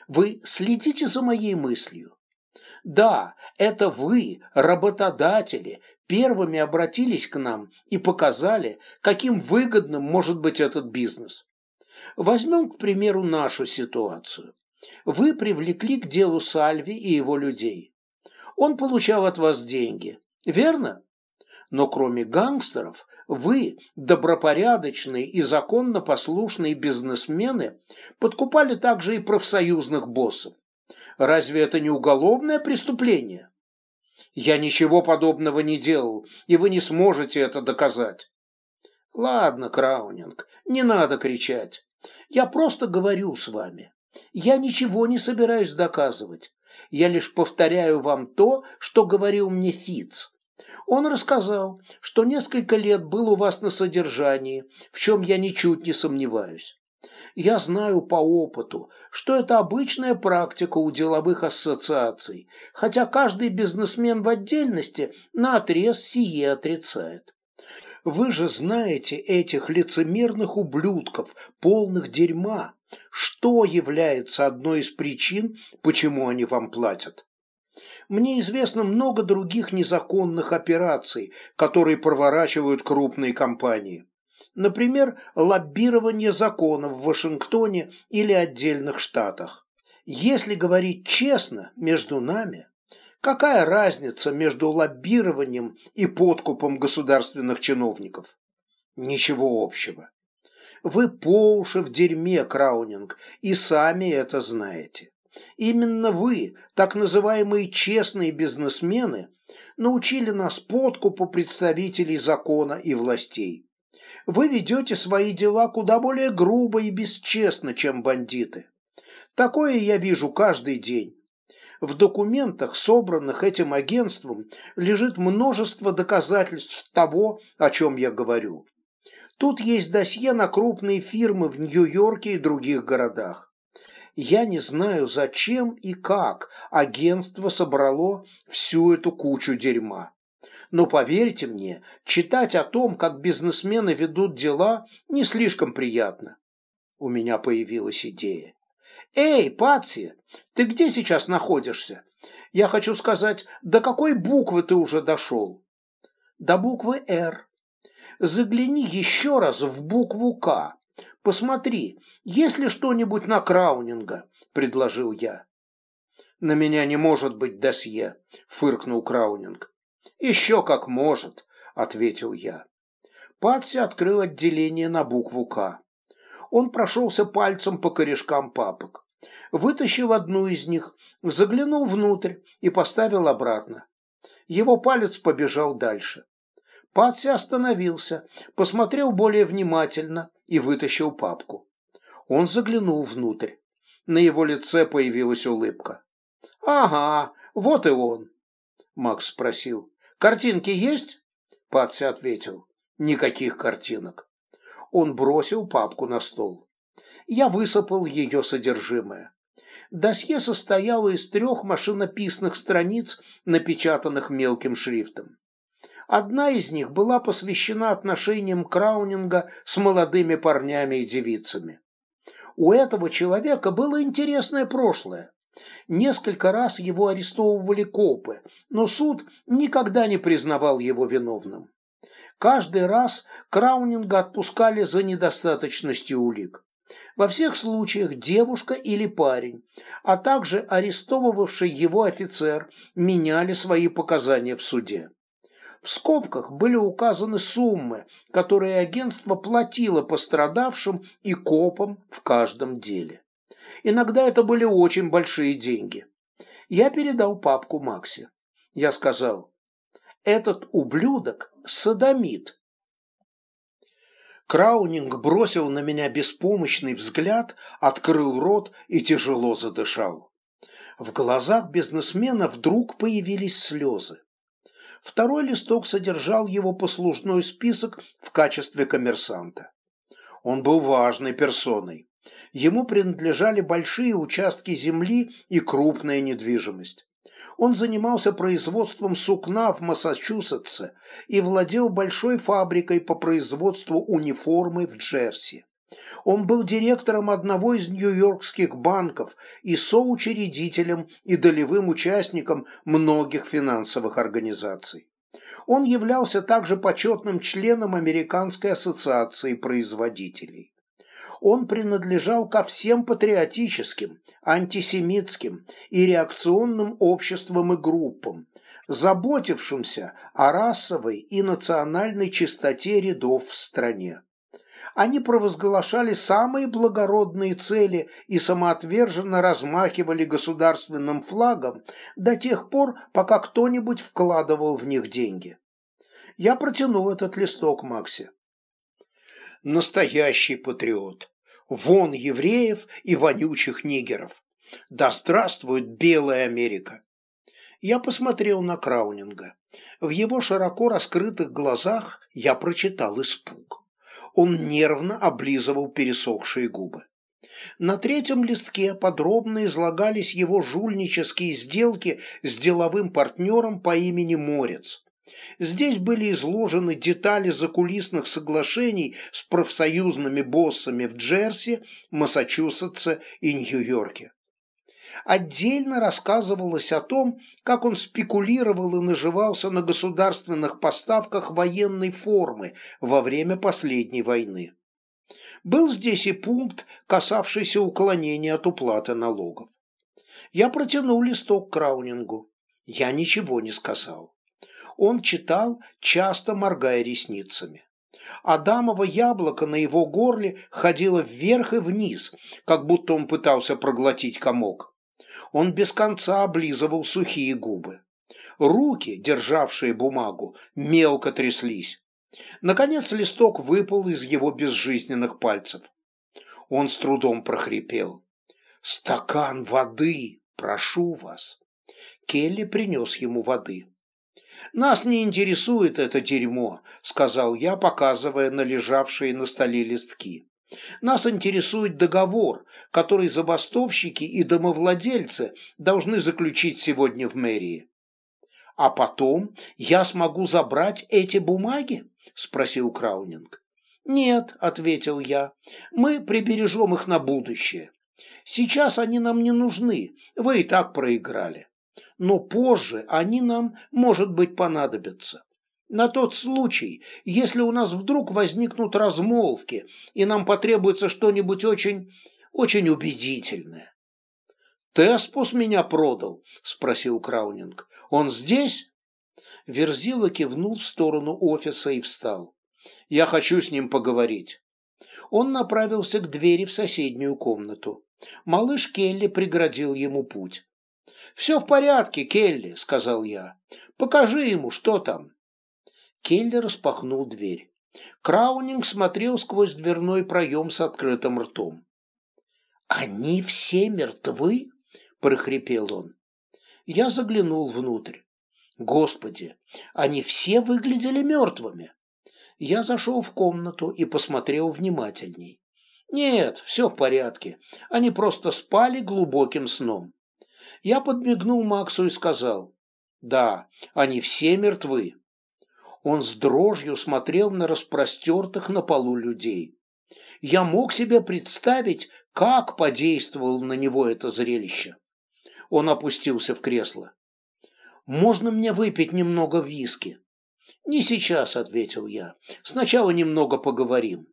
S1: Вы следите за моей мыслью. Да, это вы, работодатели, первыми обратились к нам и показали, каким выгодным может быть этот бизнес. Возьмем, к примеру, нашу ситуацию. Вы привлекли к делу Сальви и его людей. Он получал от вас деньги, верно? Но кроме гангстеров, вы, добропорядочные и законно послушные бизнесмены, подкупали также и профсоюзных боссов. Разве это не уголовное преступление? Я ничего подобного не делал, и вы не сможете это доказать. Ладно, Краунинг, не надо кричать. Я просто говорю с вами. Я ничего не собираюсь доказывать. Я лишь повторяю вам то, что говорил мне Фиц. Он рассказал, что несколько лет был у вас на содержании, в чем я ничуть не сомневаюсь. Я знаю по опыту, что это обычная практика у деловых ассоциаций, хотя каждый бизнесмен в отдельности наотрез сие отрицает. Вы же знаете этих лицемерных ублюдков, полных дерьма, что является одной из причин, почему они вам платят. Мне известно много других незаконных операций, которые проворачивают крупные компании. Например, лоббирование законов в Вашингтоне или отдельных штатах. Если говорить честно, между нами, какая разница между лоббированием и подкупом государственных чиновников? Ничего общего. Вы по уши в дерьме, Краунинг, и сами это знаете. Именно вы, так называемые честные бизнесмены, научили нас подкупу представителей закона и властей. Вы ведете свои дела куда более грубо и бесчестно, чем бандиты. Такое я вижу каждый день. В документах, собранных этим агентством, лежит множество доказательств того, о чем я говорю. Тут есть досье на крупные фирмы в Нью-Йорке и других городах. Я не знаю, зачем и как агентство собрало всю эту кучу дерьма. Но поверьте мне, читать о том, как бизнесмены ведут дела, не слишком приятно. У меня появилась идея. «Эй, Патси, ты где сейчас находишься? Я хочу сказать, до какой буквы ты уже дошел?» «До буквы «Р». Загляни еще раз в букву «К». Посмотри, есть ли что-нибудь на Краунинга?» – предложил я. «На меня не может быть досье», – фыркнул Краунинг. «Еще как может», – ответил я. Патси открыл отделение на букву «К». Он прошелся пальцем по корешкам папок. Вытащил одну из них, заглянул внутрь и поставил обратно. Его палец побежал дальше. Патси остановился, посмотрел более внимательно и вытащил папку. Он заглянул внутрь. На его лице появилась улыбка. «Ага, вот и он», — Макс спросил. «Картинки есть?» Патси ответил. «Никаких картинок». Он бросил папку на стол. Я высыпал ее содержимое. Досье состояло из трех машинописных страниц, напечатанных мелким шрифтом. Одна из них была посвящена отношениям Краунинга с молодыми парнями и девицами. У этого человека было интересное прошлое. Несколько раз его арестовывали копы, но суд никогда не признавал его виновным. Каждый раз Краунинга отпускали за недостаточностью улик. Во всех случаях девушка или парень, а также арестовывавший его офицер меняли свои показания в суде. В скобках были указаны суммы, которые агентство платило пострадавшим и копам в каждом деле. Иногда это были очень большие деньги. Я передал папку Максе. Я сказал, этот ублюдок – садомит. Краунинг бросил на меня беспомощный взгляд, открыл рот и тяжело задышал. В глазах бизнесмена вдруг появились слезы. Второй листок содержал его послужной список в качестве коммерсанта. Он был важной персоной. Ему принадлежали большие участки земли и крупная недвижимость. Он занимался производством сукна в Массачусетсе и владел большой фабрикой по производству униформы в Джерси. Он был директором одного из нью-йоркских банков и соучредителем и долевым участником многих финансовых организаций. Он являлся также почетным членом Американской ассоциации производителей. Он принадлежал ко всем патриотическим, антисемитским и реакционным обществам и группам, заботившимся о расовой и национальной чистоте рядов в стране они провозглашали самые благородные цели и самоотверженно размахивали государственным флагом до тех пор, пока кто-нибудь вкладывал в них деньги. Я протянул этот листок Максе. Настоящий патриот. Вон евреев и вонючих нигеров. Да здравствует Белая Америка! Я посмотрел на Краунинга. В его широко раскрытых глазах я прочитал испуг он нервно облизывал пересохшие губы. На третьем листке подробно излагались его жульнические сделки с деловым партнером по имени Морец. Здесь были изложены детали закулисных соглашений с профсоюзными боссами в Джерси, Массачусетсе и Нью-Йорке отдельно рассказывалось о том, как он спекулировал и наживался на государственных поставках военной формы во время последней войны. Был здесь и пункт, касавшийся уклонения от уплаты налогов. Я протянул листок Краунингу. Я ничего не сказал. Он читал, часто моргая ресницами. Адамово яблоко на его горле ходило вверх и вниз, как будто он пытался проглотить комок он без конца облизывал сухие губы. Руки, державшие бумагу, мелко тряслись. Наконец листок выпал из его безжизненных пальцев. Он с трудом прохрипел. «Стакан воды, прошу вас!» Келли принес ему воды. «Нас не интересует это дерьмо», — сказал я, показывая на лежавшие на столе листки. Нас интересует договор, который забастовщики и домовладельцы должны заключить сегодня в мэрии. А потом я смогу забрать эти бумаги? спросил Краунинг. Нет, ответил я. Мы прибережем их на будущее. Сейчас они нам не нужны, вы и так проиграли. Но позже они нам, может быть, понадобятся на тот случай, если у нас вдруг возникнут размолвки, и нам потребуется что-нибудь очень, очень убедительное. «Теспус меня продал?» – спросил Краунинг. «Он здесь?» Верзила кивнул в сторону офиса и встал. «Я хочу с ним поговорить». Он направился к двери в соседнюю комнату. Малыш Келли преградил ему путь. «Все в порядке, Келли», – сказал я. «Покажи ему, что там». Келли распахнул дверь. Краунинг смотрел сквозь дверной проем с открытым ртом. «Они все мертвы?» – прохрипел он. Я заглянул внутрь. «Господи, они все выглядели мертвыми!» Я зашел в комнату и посмотрел внимательней. «Нет, все в порядке. Они просто спали глубоким сном». Я подмигнул Максу и сказал, «Да, они все мертвы». Он с дрожью смотрел на распростертых на полу людей. Я мог себе представить, как подействовало на него это зрелище. Он опустился в кресло. «Можно мне выпить немного виски?» «Не сейчас», — ответил я. «Сначала немного поговорим».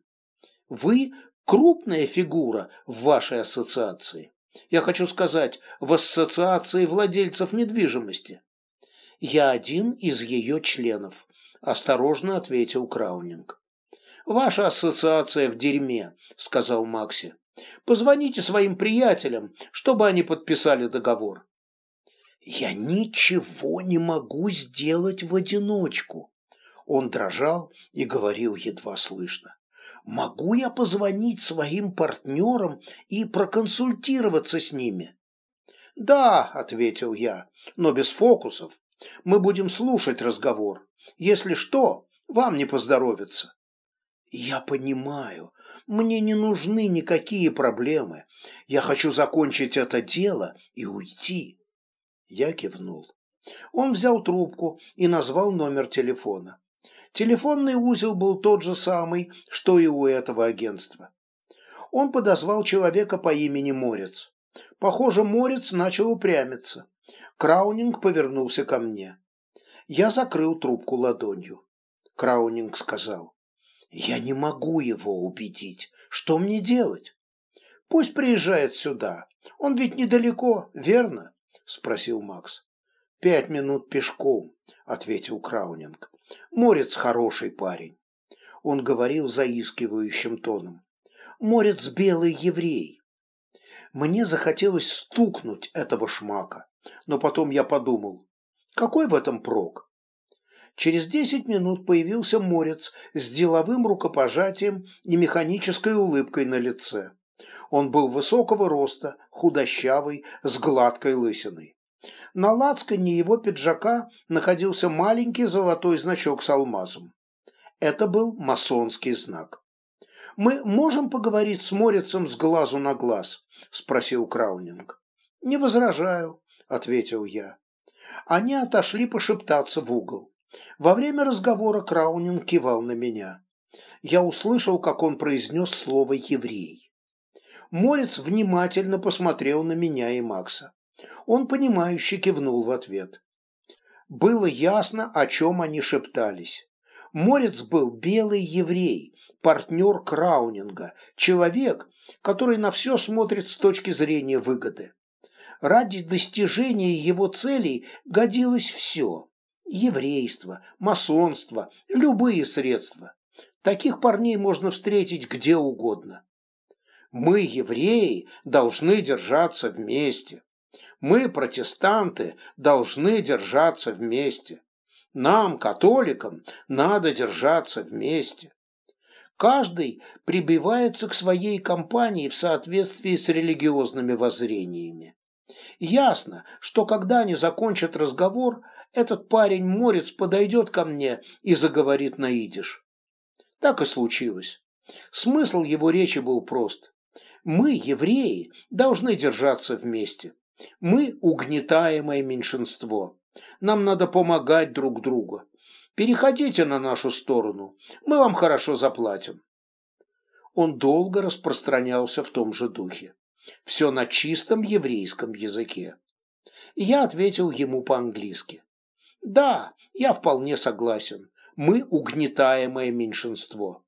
S1: «Вы крупная фигура в вашей ассоциации. Я хочу сказать, в ассоциации владельцев недвижимости. Я один из ее членов. – осторожно ответил Краунинг. «Ваша ассоциация в дерьме», – сказал Макси. «Позвоните своим приятелям, чтобы они подписали договор». «Я ничего не могу сделать в одиночку», – он дрожал и говорил едва слышно. «Могу я позвонить своим партнерам и проконсультироваться с ними?» «Да», – ответил я, – «но без фокусов. Мы будем слушать разговор. Если что, вам не поздоровится. Я понимаю, мне не нужны никакие проблемы. Я хочу закончить это дело и уйти. Я кивнул. Он взял трубку и назвал номер телефона. Телефонный узел был тот же самый, что и у этого агентства. Он подозвал человека по имени Морец. Похоже, Морец начал упрямиться. Краунинг повернулся ко мне. Я закрыл трубку ладонью. Краунинг сказал. Я не могу его убедить. Что мне делать? Пусть приезжает сюда. Он ведь недалеко, верно? Спросил Макс. Пять минут пешком, ответил Краунинг. Морец хороший парень. Он говорил заискивающим тоном. Морец белый еврей. Мне захотелось стукнуть этого шмака, но потом я подумал, какой в этом прок? Через десять минут появился Морец с деловым рукопожатием и механической улыбкой на лице. Он был высокого роста, худощавый, с гладкой лысиной. На лацкане его пиджака находился маленький золотой значок с алмазом. Это был масонский знак. «Мы можем поговорить с Морицем с глазу на глаз?» – спросил Краунинг. «Не возражаю», – ответил я. Они отошли пошептаться в угол. Во время разговора Краунин кивал на меня. Я услышал, как он произнес слово «еврей». Морец внимательно посмотрел на меня и Макса. Он, понимающе кивнул в ответ. Было ясно, о чем они шептались. Морец был белый еврей, партнер Краунинга, человек, который на все смотрит с точки зрения выгоды. Ради достижения его целей годилось все еврейство, масонство, любые средства. Таких парней можно встретить где угодно. Мы, евреи, должны держаться вместе. Мы, протестанты, должны держаться вместе. Нам, католикам, надо держаться вместе. Каждый прибивается к своей компании в соответствии с религиозными воззрениями. Ясно, что когда они закончат разговор, этот парень-морец подойдет ко мне и заговорит на идиш. Так и случилось. Смысл его речи был прост. Мы, евреи, должны держаться вместе. Мы угнетаемое меньшинство. Нам надо помогать друг другу. Переходите на нашу сторону, мы вам хорошо заплатим. Он долго распространялся в том же духе. Все на чистом еврейском языке. Я ответил ему по-английски. Да, я вполне согласен. Мы угнетаемое меньшинство.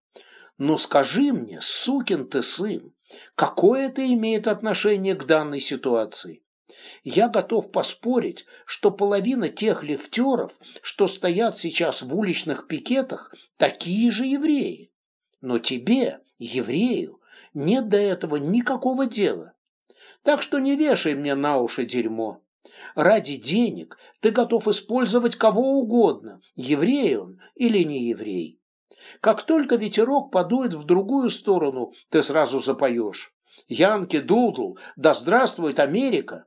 S1: Но скажи мне, сукин ты сын, какое это имеет отношение к данной ситуации? Я готов поспорить, что половина тех лифтеров, что стоят сейчас в уличных пикетах, такие же евреи. Но тебе, еврею, нет до этого никакого дела. Так что не вешай мне на уши дерьмо. Ради денег ты готов использовать кого угодно, еврей он или не еврей. Как только ветерок подует в другую сторону, ты сразу запоешь. Янки Дудл, да здравствует Америка!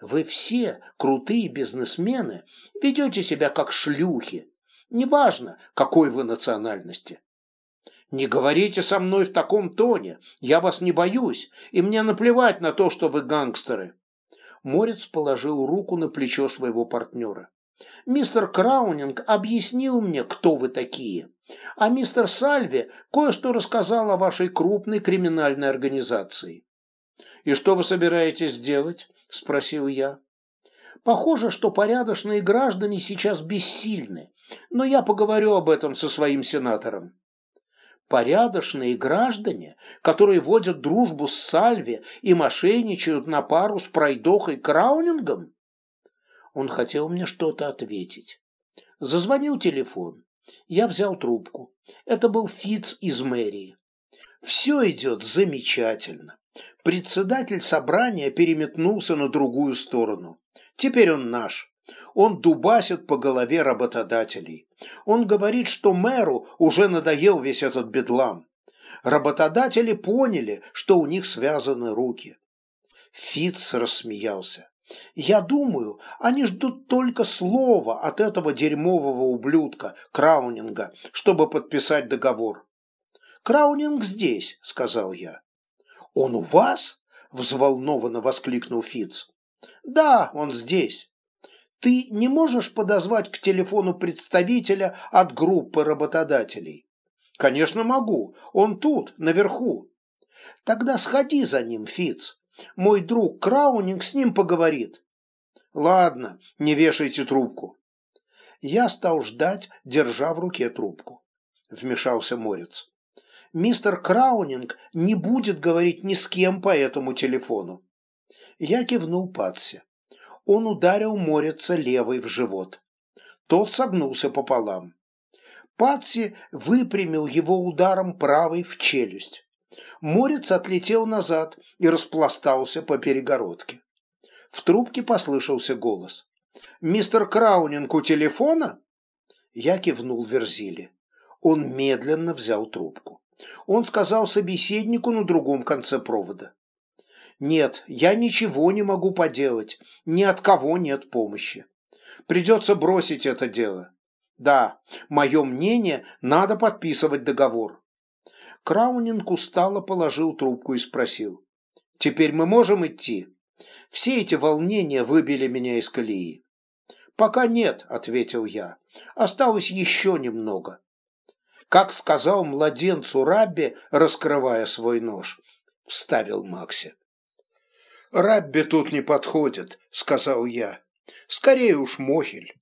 S1: Вы все, крутые бизнесмены, ведете себя как шлюхи. Неважно, какой вы национальности. Не говорите со мной в таком тоне, я вас не боюсь, и мне наплевать на то, что вы гангстеры. Морец положил руку на плечо своего партнера. «Мистер Краунинг объяснил мне, кто вы такие, а мистер Сальви кое-что рассказал о вашей крупной криминальной организации». «И что вы собираетесь делать?» – спросил я. «Похоже, что порядочные граждане сейчас бессильны, но я поговорю об этом со своим сенатором» порядочные граждане, которые водят дружбу с Сальви и мошенничают на пару с пройдохой Краунингом? Он хотел мне что-то ответить. Зазвонил телефон. Я взял трубку. Это был Фиц из мэрии. Все идет замечательно. Председатель собрания переметнулся на другую сторону. Теперь он наш. Он дубасит по голове работодателей. Он говорит, что мэру уже надоел весь этот бедлам. Работодатели поняли, что у них связаны руки. Фитц рассмеялся. Я думаю, они ждут только слова от этого дерьмового ублюдка, Краунинга, чтобы подписать договор. «Краунинг здесь», — сказал я. «Он у вас?» — взволнованно воскликнул Фиц. «Да, он здесь. Ты не можешь подозвать к телефону представителя от группы работодателей?» «Конечно могу. Он тут, наверху». «Тогда сходи за ним, Фиц. Мой друг Краунинг с ним поговорит». «Ладно, не вешайте трубку». Я стал ждать, держа в руке трубку. Вмешался Морец. «Мистер Краунинг не будет говорить ни с кем по этому телефону». Я кивнул Патси. Он ударил Морица левой в живот. Тот согнулся пополам. Патси выпрямил его ударом правой в челюсть. Морец отлетел назад и распластался по перегородке. В трубке послышался голос. «Мистер Краунинг у телефона?» Я кивнул Верзиле. Он медленно взял трубку. Он сказал собеседнику на другом конце провода. «Нет, я ничего не могу поделать. Ни от кого нет помощи. Придется бросить это дело. Да, мое мнение, надо подписывать договор». Краунинг устало положил трубку и спросил. «Теперь мы можем идти?» Все эти волнения выбили меня из колеи. «Пока нет», — ответил я. «Осталось еще немного». Как сказал младенцу Рабби, раскрывая свой нож, вставил Макси. «Рабби тут не подходит», — сказал я. «Скорее уж Мохель».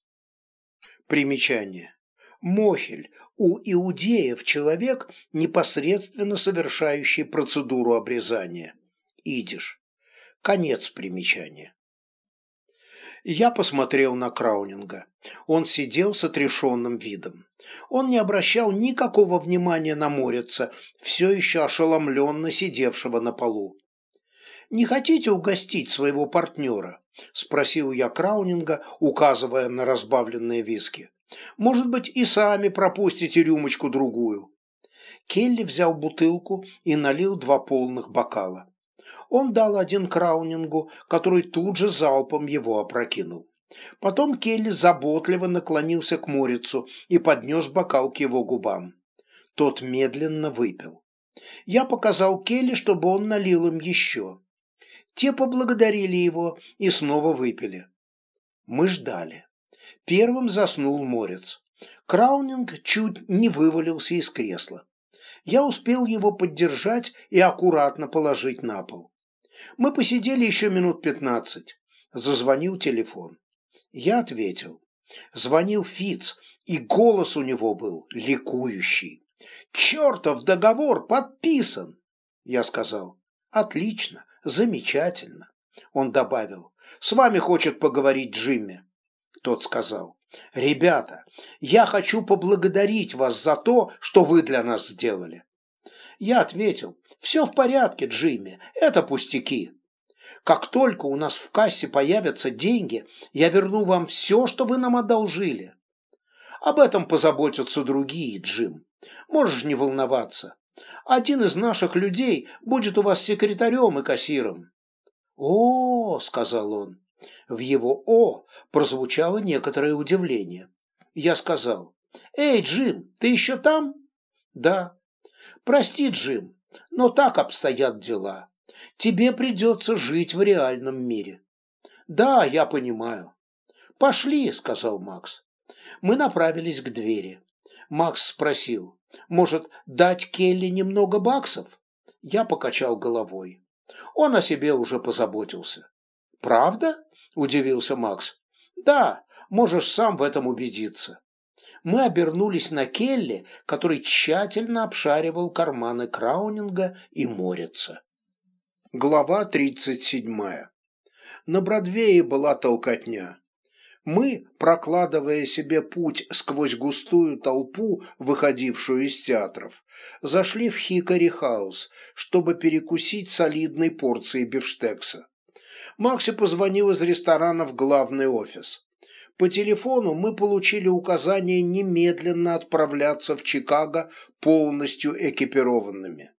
S1: Примечание. Мохель – у иудеев человек, непосредственно совершающий процедуру обрезания. Идиш. Конец примечания. Я посмотрел на Краунинга. Он сидел с отрешенным видом. Он не обращал никакого внимания на Морица, все еще ошеломленно сидевшего на полу. «Не хотите угостить своего партнера?» – спросил я Краунинга, указывая на разбавленные виски. «Может быть, и сами пропустите рюмочку-другую?» Келли взял бутылку и налил два полных бокала он дал один краунингу, который тут же залпом его опрокинул. Потом Келли заботливо наклонился к Морицу и поднес бокал к его губам. Тот медленно выпил. Я показал Келли, чтобы он налил им еще. Те поблагодарили его и снова выпили. Мы ждали. Первым заснул Морец. Краунинг чуть не вывалился из кресла. Я успел его поддержать и аккуратно положить на пол. Мы посидели еще минут пятнадцать. Зазвонил телефон. Я ответил. Звонил Фиц, и голос у него был ликующий. «Чертов договор подписан!» Я сказал. «Отлично, замечательно». Он добавил. «С вами хочет поговорить Джимми». Тот сказал. «Ребята, я хочу поблагодарить вас за то, что вы для нас сделали». Я ответил. Все в порядке, Джимми, это пустяки. Как только у нас в кассе появятся деньги, я верну вам все, что вы нам одолжили. Об этом позаботятся другие, Джим. Можешь не волноваться. Один из наших людей будет у вас секретарем и кассиром. О, сказал он. В его «о» прозвучало некоторое удивление. Я сказал, «Эй, Джим, ты еще там?» «Да». «Прости, Джим, но так обстоят дела. Тебе придется жить в реальном мире. Да, я понимаю. Пошли, сказал Макс. Мы направились к двери. Макс спросил, может, дать Келли немного баксов? Я покачал головой. Он о себе уже позаботился. Правда? Удивился Макс. Да, можешь сам в этом убедиться мы обернулись на Келли, который тщательно обшаривал карманы Краунинга и Морица. Глава 37. На Бродвее была толкотня. Мы, прокладывая себе путь сквозь густую толпу, выходившую из театров, зашли в Хикари Хаус, чтобы перекусить солидной порцией бифштекса. Макси позвонил из ресторана в главный офис. По телефону мы получили указание немедленно отправляться в Чикаго полностью экипированными.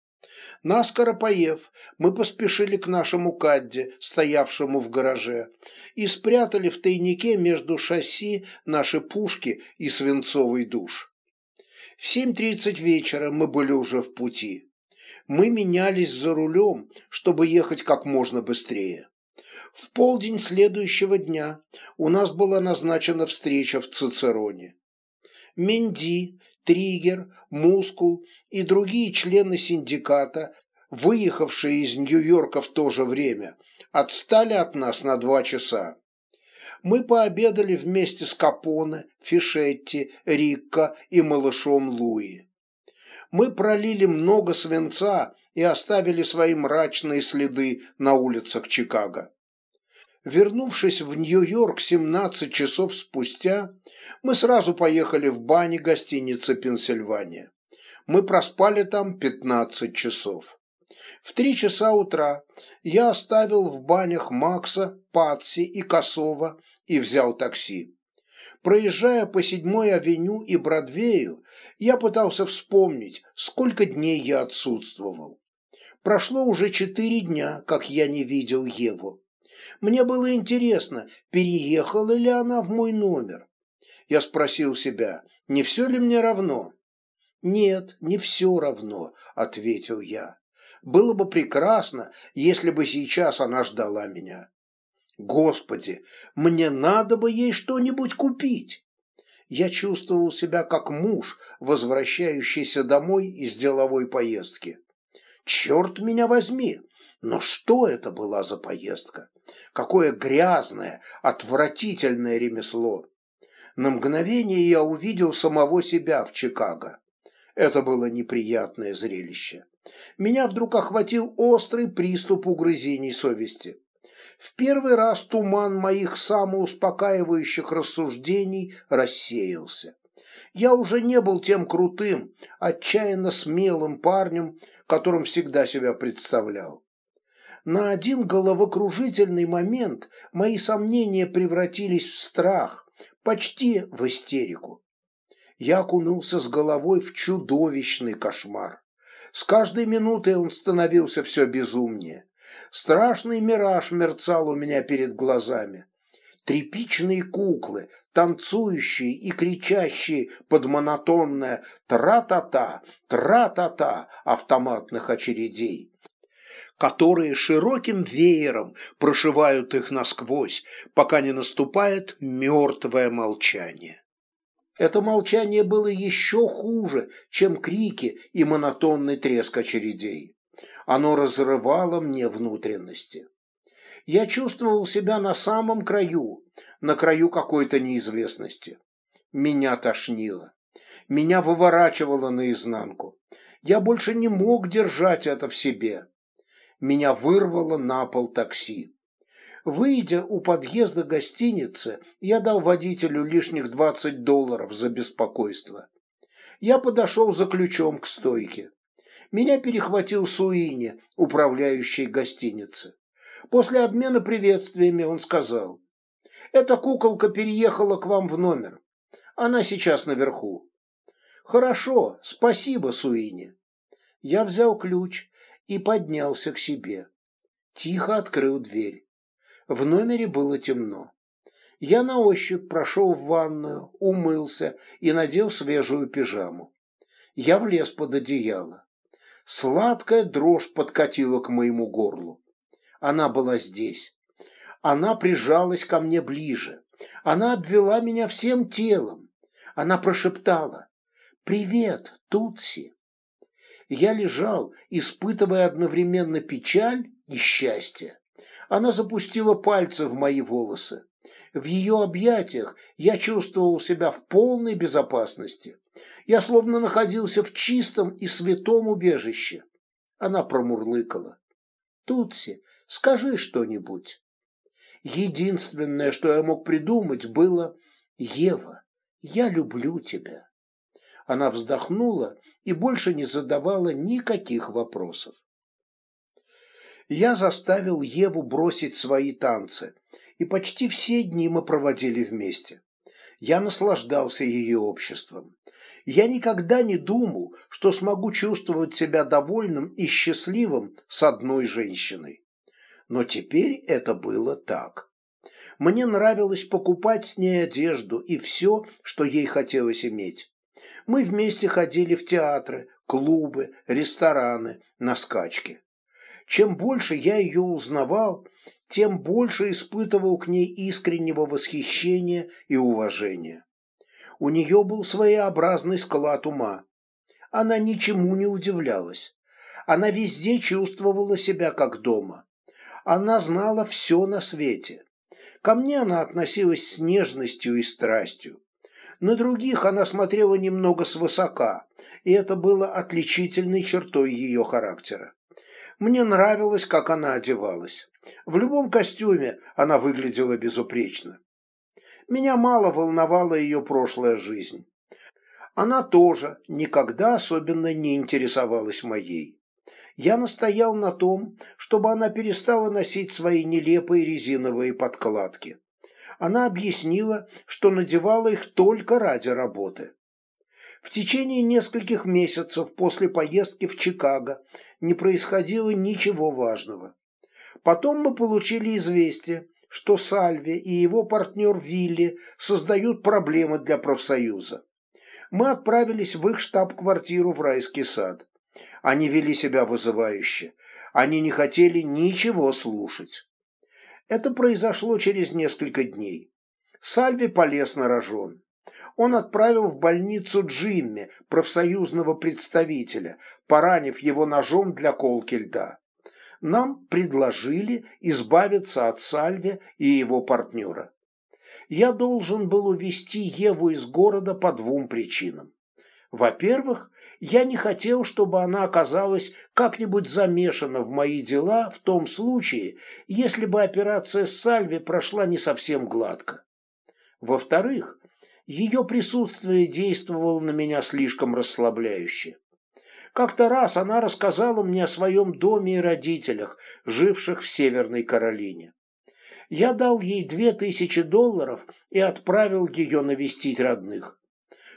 S1: Наскоро поев, мы поспешили к нашему Кадде, стоявшему в гараже, и спрятали в тайнике между шасси наши пушки и свинцовый душ. В 7.30 вечера мы были уже в пути. Мы менялись за рулем, чтобы ехать как можно быстрее. В полдень следующего дня у нас была назначена встреча в Цицероне. Менди, Триггер, Мускул и другие члены синдиката, выехавшие из Нью-Йорка в то же время, отстали от нас на два часа. Мы пообедали вместе с Капоне, Фишетти, Рикко и малышом Луи. Мы пролили много свинца и оставили свои мрачные следы на улицах Чикаго. Вернувшись в Нью-Йорк 17 часов спустя, мы сразу поехали в бане гостиницы «Пенсильвания». Мы проспали там 15 часов. В три часа утра я оставил в банях Макса, Патси и Косова и взял такси. Проезжая по седьмой авеню и Бродвею, я пытался вспомнить, сколько дней я отсутствовал. Прошло уже четыре дня, как я не видел Еву. Мне было интересно, переехала ли она в мой номер. Я спросил себя, не все ли мне равно? «Нет, не все равно», — ответил я. «Было бы прекрасно, если бы сейчас она ждала меня». «Господи, мне надо бы ей что-нибудь купить!» Я чувствовал себя как муж, возвращающийся домой из деловой поездки. «Черт меня возьми! Но что это была за поездка? Какое грязное, отвратительное ремесло! На мгновение я увидел самого себя в Чикаго. Это было неприятное зрелище. Меня вдруг охватил острый приступ угрызений совести. В первый раз туман моих самоуспокаивающих рассуждений рассеялся. Я уже не был тем крутым, отчаянно смелым парнем, которым всегда себя представлял. На один головокружительный момент мои сомнения превратились в страх, почти в истерику. Я окунулся с головой в чудовищный кошмар. С каждой минутой он становился все безумнее. Страшный мираж мерцал у меня перед глазами. Тряпичные куклы, танцующие и кричащие под монотонное «тра-та-та, тра-та-та» автоматных очередей которые широким веером прошивают их насквозь, пока не наступает мертвое молчание. Это молчание было еще хуже, чем крики и монотонный треск очередей. Оно разрывало мне внутренности. Я чувствовал себя на самом краю, на краю какой-то неизвестности. Меня тошнило. Меня выворачивало наизнанку. Я больше не мог держать это в себе меня вырвало на пол такси. Выйдя у подъезда гостиницы, я дал водителю лишних 20 долларов за беспокойство. Я подошел за ключом к стойке. Меня перехватил Суини, управляющий гостиницы. После обмена приветствиями он сказал, «Эта куколка переехала к вам в номер. Она сейчас наверху». «Хорошо, спасибо, Суини». Я взял ключ и поднялся к себе. Тихо открыл дверь. В номере было темно. Я на ощупь прошел в ванную, умылся и надел свежую пижаму. Я влез под одеяло. Сладкая дрожь подкатила к моему горлу. Она была здесь. Она прижалась ко мне ближе. Она обвела меня всем телом. Она прошептала «Привет, Тутси» я лежал, испытывая одновременно печаль и счастье. Она запустила пальцы в мои волосы. В ее объятиях я чувствовал себя в полной безопасности. Я словно находился в чистом и святом убежище. Она промурлыкала. «Тутси, скажи что-нибудь». Единственное, что я мог придумать, было «Ева, я люблю тебя». Она вздохнула и больше не задавала никаких вопросов. Я заставил Еву бросить свои танцы, и почти все дни мы проводили вместе. Я наслаждался ее обществом. Я никогда не думал, что смогу чувствовать себя довольным и счастливым с одной женщиной. Но теперь это было так. Мне нравилось покупать с ней одежду и все, что ей хотелось иметь. Мы вместе ходили в театры, клубы, рестораны, на скачки. Чем больше я ее узнавал, тем больше испытывал к ней искреннего восхищения и уважения. У нее был своеобразный склад ума. Она ничему не удивлялась. Она везде чувствовала себя как дома. Она знала все на свете. Ко мне она относилась с нежностью и страстью. На других она смотрела немного свысока, и это было отличительной чертой ее характера. Мне нравилось, как она одевалась. В любом костюме она выглядела безупречно. Меня мало волновала ее прошлая жизнь. Она тоже никогда особенно не интересовалась моей. Я настоял на том, чтобы она перестала носить свои нелепые резиновые подкладки. Она объяснила, что надевала их только ради работы. В течение нескольких месяцев после поездки в Чикаго не происходило ничего важного. Потом мы получили известие, что Сальви и его партнер Вилли создают проблемы для профсоюза. Мы отправились в их штаб-квартиру в райский сад. Они вели себя вызывающе. Они не хотели ничего слушать. Это произошло через несколько дней. Сальви полез на рожон. Он отправил в больницу Джимми, профсоюзного представителя, поранив его ножом для колки льда нам предложили избавиться от Сальве и его партнера. Я должен был увезти Еву из города по двум причинам. Во-первых, я не хотел, чтобы она оказалась как-нибудь замешана в мои дела в том случае, если бы операция с Сальви прошла не совсем гладко. Во-вторых, ее присутствие действовало на меня слишком расслабляюще. Как-то раз она рассказала мне о своем доме и родителях, живших в Северной Каролине. Я дал ей две тысячи долларов и отправил ее навестить родных.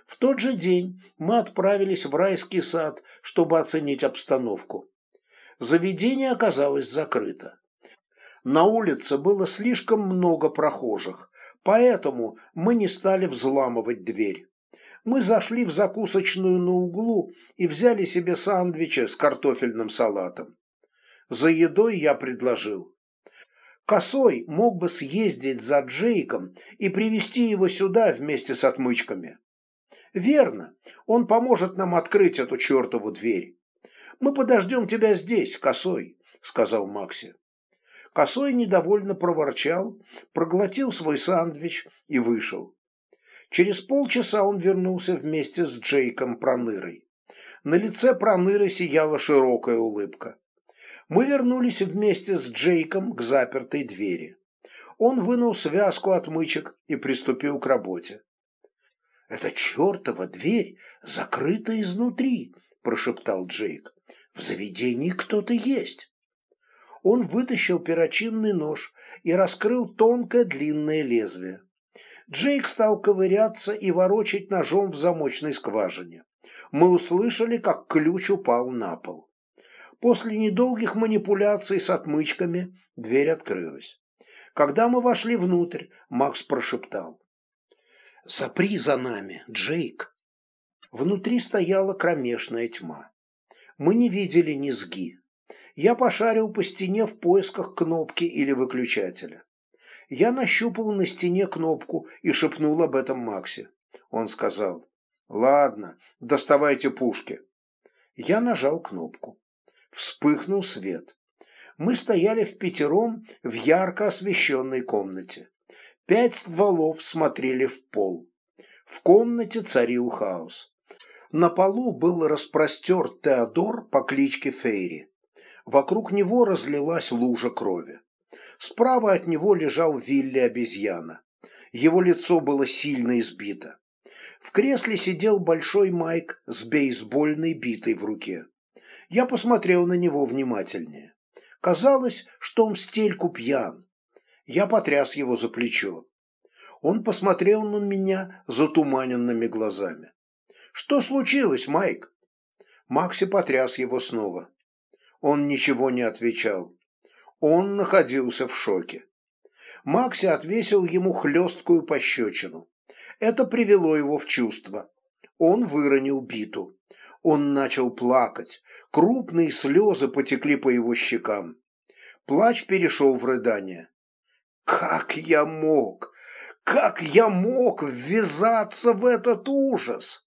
S1: В тот же день мы отправились в райский сад, чтобы оценить обстановку. Заведение оказалось закрыто. На улице было слишком много прохожих, поэтому мы не стали взламывать дверь мы зашли в закусочную на углу и взяли себе сандвичи с картофельным салатом. За едой я предложил. Косой мог бы съездить за Джейком и привести его сюда вместе с отмычками. Верно, он поможет нам открыть эту чертову дверь. Мы подождем тебя здесь, Косой, сказал Макси. Косой недовольно проворчал, проглотил свой сандвич и вышел. Через полчаса он вернулся вместе с Джейком Пронырой. На лице Проныры сияла широкая улыбка. Мы вернулись вместе с Джейком к запертой двери. Он вынул связку отмычек и приступил к работе. «Эта чертова дверь закрыта изнутри», – прошептал Джейк. «В заведении кто-то есть». Он вытащил перочинный нож и раскрыл тонкое длинное лезвие. Джейк стал ковыряться и ворочать ножом в замочной скважине. Мы услышали, как ключ упал на пол. После недолгих манипуляций с отмычками дверь открылась. Когда мы вошли внутрь, Макс прошептал. «Запри за нами, Джейк!» Внутри стояла кромешная тьма. Мы не видели низги. Я пошарил по стене в поисках кнопки или выключателя. Я нащупал на стене кнопку и шепнул об этом Максе. Он сказал, «Ладно, доставайте пушки». Я нажал кнопку. Вспыхнул свет. Мы стояли в пятером в ярко освещенной комнате. Пять стволов смотрели в пол. В комнате царил хаос. На полу был распростерт Теодор по кличке Фейри. Вокруг него разлилась лужа крови. Справа от него лежал Вилли обезьяна. Его лицо было сильно избито. В кресле сидел большой Майк с бейсбольной битой в руке. Я посмотрел на него внимательнее. Казалось, что он в стельку пьян. Я потряс его за плечо. Он посмотрел на меня затуманенными глазами. «Что случилось, Майк?» Макси потряс его снова. Он ничего не отвечал. Он находился в шоке. Макси отвесил ему хлесткую пощечину. Это привело его в чувство. Он выронил биту. Он начал плакать. Крупные слезы потекли по его щекам. Плач перешел в рыдание. «Как я мог? Как я мог ввязаться в этот ужас?»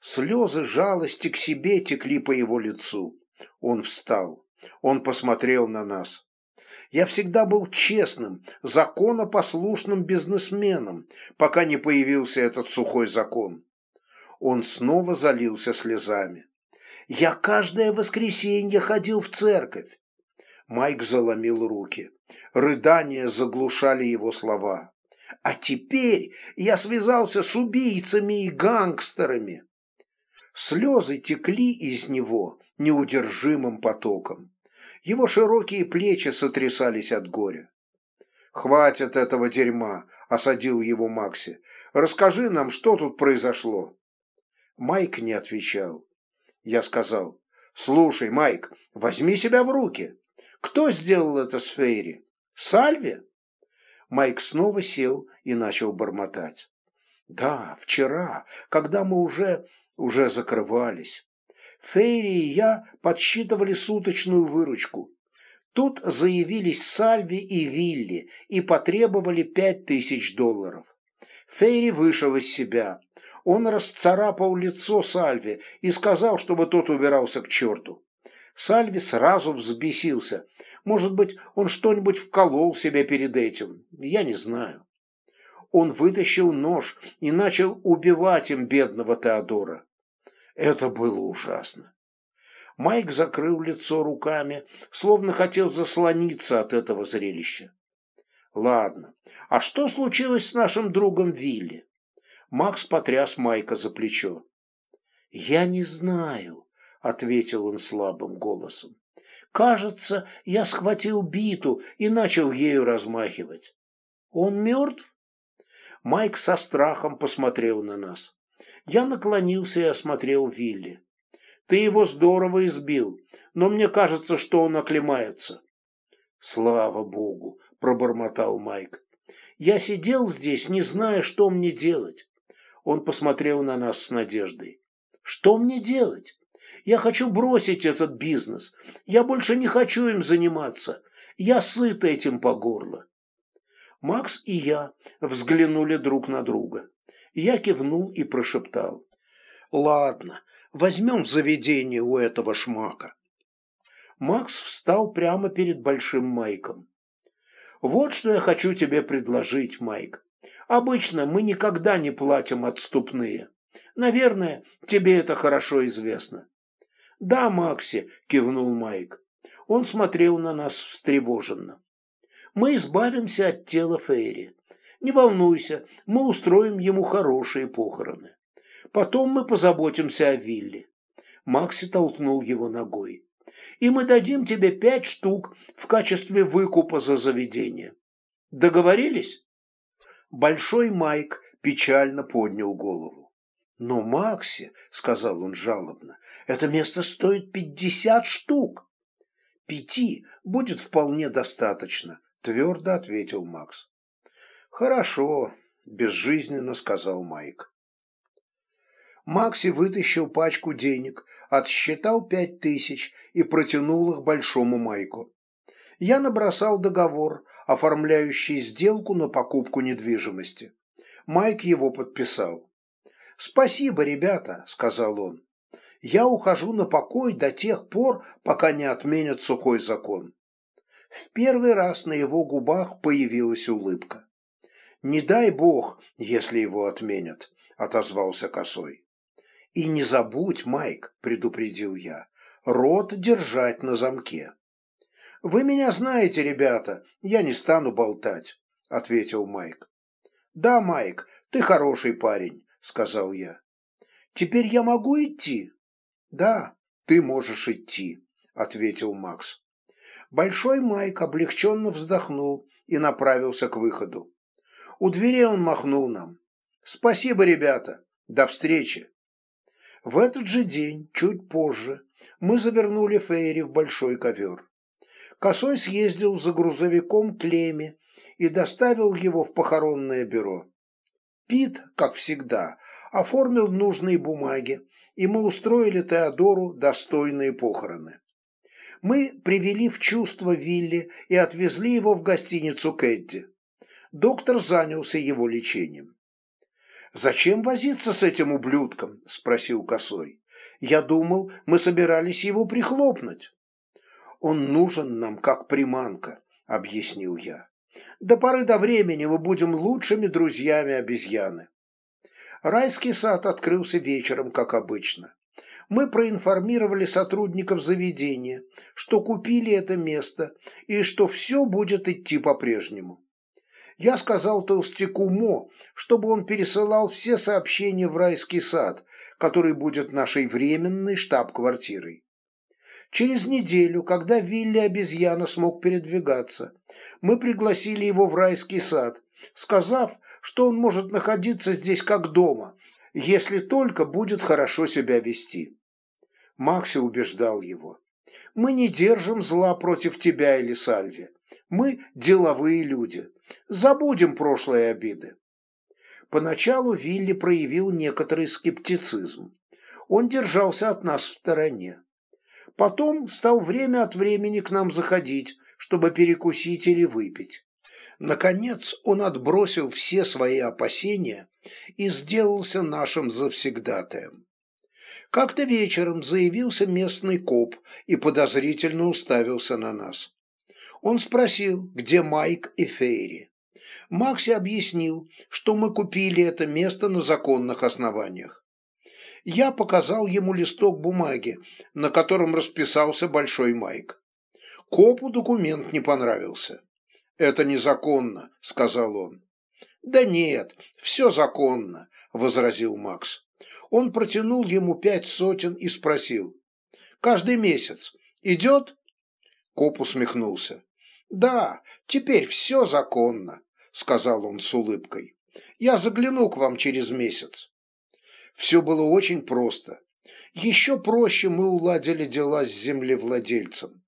S1: Слезы жалости к себе текли по его лицу. Он встал. Он посмотрел на нас. Я всегда был честным, законопослушным бизнесменом, пока не появился этот сухой закон. Он снова залился слезами. Я каждое воскресенье ходил в церковь. Майк заломил руки. Рыдания заглушали его слова. А теперь я связался с убийцами и гангстерами. Слезы текли из него неудержимым потоком. Его широкие плечи сотрясались от горя. «Хватит этого дерьма», – осадил его Макси. «Расскажи нам, что тут произошло». Майк не отвечал. Я сказал, «Слушай, Майк, возьми себя в руки. Кто сделал это с Фейри? Сальви?» Майк снова сел и начал бормотать. «Да, вчера, когда мы уже, уже закрывались. Фейри и я подсчитывали суточную выручку. Тут заявились Сальви и Вилли и потребовали пять тысяч долларов. Фейри вышел из себя. Он расцарапал лицо Сальви и сказал, чтобы тот убирался к черту. Сальви сразу взбесился. Может быть, он что-нибудь вколол себе перед этим. Я не знаю. Он вытащил нож и начал убивать им бедного Теодора. Это было ужасно. Майк закрыл лицо руками, словно хотел заслониться от этого зрелища. Ладно, а что случилось с нашим другом Вилли? Макс потряс Майка за плечо. Я не знаю, ответил он слабым голосом. Кажется, я схватил биту и начал ею размахивать. Он мертв? Майк со страхом посмотрел на нас. Я наклонился и осмотрел Вилли. Ты его здорово избил, но мне кажется, что он оклемается. Слава богу, пробормотал Майк. Я сидел здесь, не зная, что мне делать. Он посмотрел на нас с надеждой. Что мне делать? Я хочу бросить этот бизнес. Я больше не хочу им заниматься. Я сыт этим по горло. Макс и я взглянули друг на друга. Я кивнул и прошептал. «Ладно, возьмем заведение у этого шмака». Макс встал прямо перед большим Майком. «Вот что я хочу тебе предложить, Майк. Обычно мы никогда не платим отступные. Наверное, тебе это хорошо известно». «Да, Макси», – кивнул Майк. Он смотрел на нас встревоженно. «Мы избавимся от тела Фейри. Не волнуйся, мы устроим ему хорошие похороны. Потом мы позаботимся о Вилле. Макси толкнул его ногой. И мы дадим тебе пять штук в качестве выкупа за заведение. Договорились? Большой Майк печально поднял голову. «Но, Макси, — сказал он жалобно, — это место стоит пятьдесят штук». «Пяти будет вполне достаточно», — твердо ответил Макс. «Хорошо», – безжизненно сказал Майк. Макси вытащил пачку денег, отсчитал пять тысяч и протянул их большому Майку. Я набросал договор, оформляющий сделку на покупку недвижимости. Майк его подписал. «Спасибо, ребята», – сказал он. «Я ухожу на покой до тех пор, пока не отменят сухой закон». В первый раз на его губах появилась улыбка. «Не дай бог, если его отменят», – отозвался Косой. «И не забудь, Майк», – предупредил я, – «рот держать на замке». «Вы меня знаете, ребята, я не стану болтать», – ответил Майк. «Да, Майк, ты хороший парень», – сказал я. «Теперь я могу идти?» «Да, ты можешь идти», – ответил Макс. Большой Майк облегченно вздохнул и направился к выходу. У двери он махнул нам. «Спасибо, ребята. До встречи». В этот же день, чуть позже, мы завернули Фейри в большой ковер. Косой съездил за грузовиком к и доставил его в похоронное бюро. Пит, как всегда, оформил нужные бумаги, и мы устроили Теодору достойные похороны. Мы привели в чувство Вилли и отвезли его в гостиницу Кэдди. Доктор занялся его лечением. «Зачем возиться с этим ублюдком?» – спросил Косой. «Я думал, мы собирались его прихлопнуть». «Он нужен нам как приманка», – объяснил я. «До поры до времени мы будем лучшими друзьями обезьяны». Райский сад открылся вечером, как обычно мы проинформировали сотрудников заведения, что купили это место и что все будет идти по-прежнему. Я сказал толстяку Мо, чтобы он пересылал все сообщения в райский сад, который будет нашей временной штаб-квартирой. Через неделю, когда Вилли обезьяна смог передвигаться, мы пригласили его в райский сад, сказав, что он может находиться здесь как дома, если только будет хорошо себя вести. Макси убеждал его. «Мы не держим зла против тебя или Сальви. Мы деловые люди. Забудем прошлые обиды». Поначалу Вилли проявил некоторый скептицизм. Он держался от нас в стороне. Потом стал время от времени к нам заходить, чтобы перекусить или выпить. Наконец он отбросил все свои опасения и сделался нашим завсегдатаем. Как-то вечером заявился местный коп и подозрительно уставился на нас. Он спросил, где Майк и Фейри. Макси объяснил, что мы купили это место на законных основаниях. Я показал ему листок бумаги, на котором расписался Большой Майк. Копу документ не понравился. «Это незаконно», — сказал он. «Да нет, все законно», — возразил Макс. Он протянул ему пять сотен и спросил. «Каждый месяц. Идет?» Коп усмехнулся. «Да, теперь все законно», — сказал он с улыбкой. «Я загляну к вам через месяц». Все было очень просто. Еще проще мы уладили дела с землевладельцем.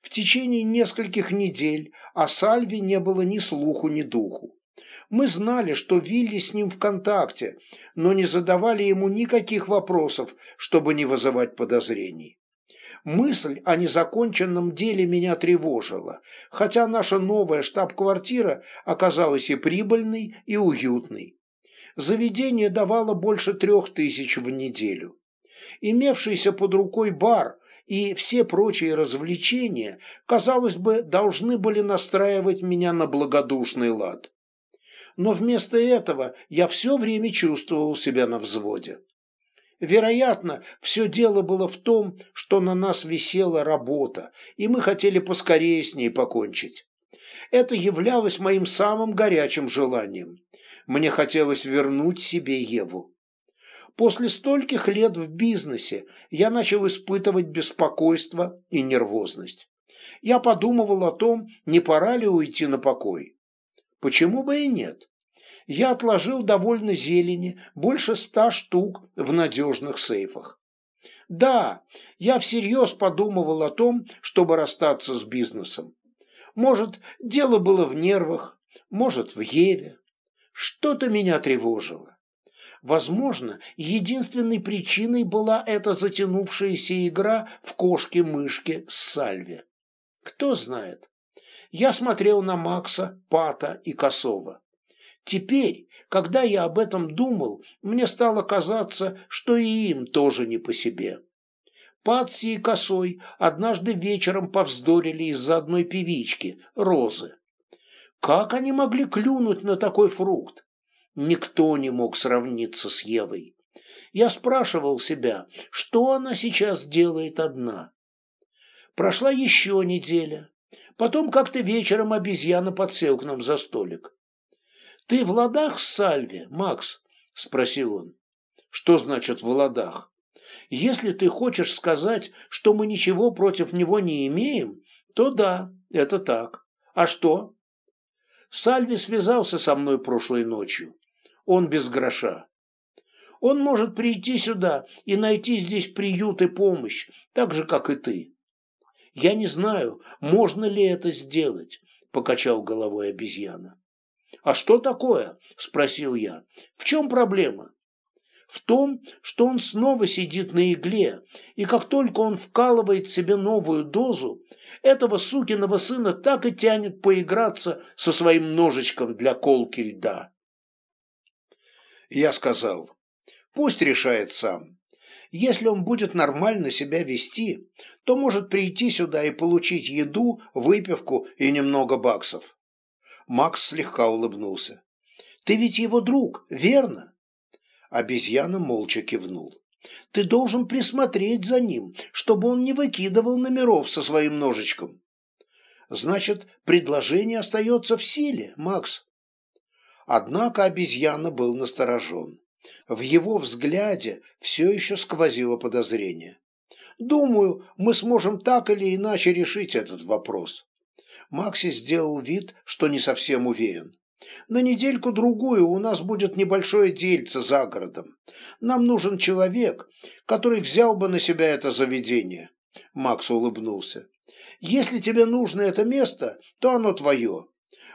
S1: В течение нескольких недель о Сальве не было ни слуху, ни духу. Мы знали, что Вилли с ним в контакте, но не задавали ему никаких вопросов, чтобы не вызывать подозрений. Мысль о незаконченном деле меня тревожила, хотя наша новая штаб-квартира оказалась и прибыльной, и уютной. Заведение давало больше трех тысяч в неделю. Имевшийся под рукой бар и все прочие развлечения, казалось бы, должны были настраивать меня на благодушный лад но вместо этого я все время чувствовал себя на взводе. Вероятно, все дело было в том, что на нас висела работа, и мы хотели поскорее с ней покончить. Это являлось моим самым горячим желанием. Мне хотелось вернуть себе Еву. После стольких лет в бизнесе я начал испытывать беспокойство и нервозность. Я подумывал о том, не пора ли уйти на покой. Почему бы и нет? Я отложил довольно зелени, больше ста штук в надежных сейфах. Да, я всерьез подумывал о том, чтобы расстаться с бизнесом. Может, дело было в нервах, может, в Еве. Что-то меня тревожило. Возможно, единственной причиной была эта затянувшаяся игра в кошки-мышки с Сальви. Кто знает я смотрел на Макса, Пата и Косова. Теперь, когда я об этом думал, мне стало казаться, что и им тоже не по себе. Патси и Косой однажды вечером повздорили из-за одной певички, Розы. Как они могли клюнуть на такой фрукт? Никто не мог сравниться с Евой. Я спрашивал себя, что она сейчас делает одна. Прошла еще неделя. Потом как-то вечером обезьяна подсел к нам за столик. «Ты в ладах с Сальви, Макс?» – спросил он. «Что значит в ладах? Если ты хочешь сказать, что мы ничего против него не имеем, то да, это так. А что?» Сальви связался со мной прошлой ночью. Он без гроша. Он может прийти сюда и найти здесь приют и помощь, так же, как и ты. «Я не знаю, можно ли это сделать», – покачал головой обезьяна. «А что такое?» – спросил я. «В чем проблема?» в том, что он снова сидит на игле, и как только он вкалывает себе новую дозу, этого сукиного сына так и тянет поиграться со своим ножичком для колки льда. Я сказал, пусть решает сам. Если он будет нормально себя вести, то может прийти сюда и получить еду, выпивку и немного баксов. Макс слегка улыбнулся. «Ты ведь его друг, верно?» Обезьяна молча кивнул. «Ты должен присмотреть за ним, чтобы он не выкидывал номеров со своим ножичком». «Значит, предложение остается в силе, Макс». Однако обезьяна был насторожен. В его взгляде все еще сквозило подозрение. «Думаю, мы сможем так или иначе решить этот вопрос». Макси сделал вид, что не совсем уверен. На недельку-другую у нас будет небольшое дельце за городом. Нам нужен человек, который взял бы на себя это заведение. Макс улыбнулся. Если тебе нужно это место, то оно твое.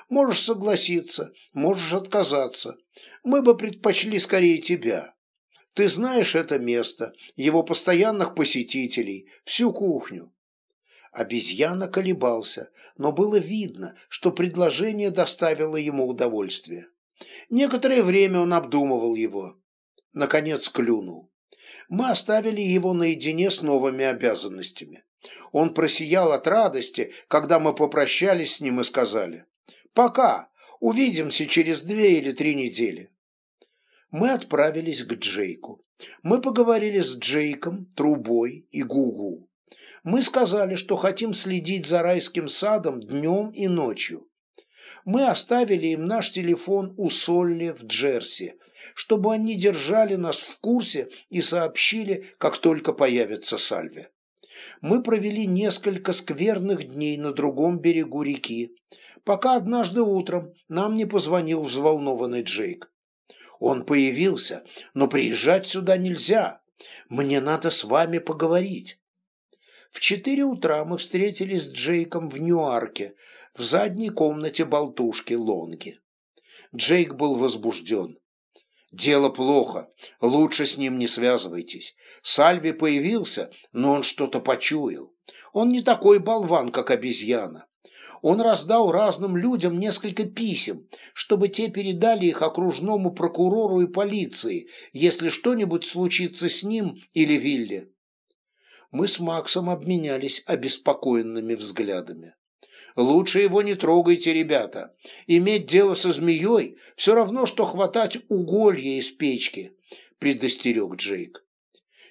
S1: Можешь согласиться, можешь отказаться. Мы бы предпочли скорее тебя. Ты знаешь это место, его постоянных посетителей, всю кухню. Обезьяна колебался, но было видно, что предложение доставило ему удовольствие. Некоторое время он обдумывал его. Наконец клюнул. Мы оставили его наедине с новыми обязанностями. Он просиял от радости, когда мы попрощались с ним и сказали «Пока, увидимся через две или три недели». Мы отправились к Джейку. Мы поговорили с Джейком, Трубой и Гугу. Мы сказали, что хотим следить за райским садом днем и ночью. Мы оставили им наш телефон у Солли в Джерси, чтобы они держали нас в курсе и сообщили, как только появится Сальви. Мы провели несколько скверных дней на другом берегу реки, пока однажды утром нам не позвонил взволнованный Джейк. Он появился, но приезжать сюда нельзя. Мне надо с вами поговорить. В четыре утра мы встретились с Джейком в Ньюарке, в задней комнате болтушки Лонги. Джейк был возбужден. «Дело плохо. Лучше с ним не связывайтесь. Сальви появился, но он что-то почуял. Он не такой болван, как обезьяна. Он раздал разным людям несколько писем, чтобы те передали их окружному прокурору и полиции, если что-нибудь случится с ним или Вилли мы с Максом обменялись обеспокоенными взглядами. «Лучше его не трогайте, ребята. Иметь дело со змеей – все равно, что хватать уголья из печки», – предостерег Джейк.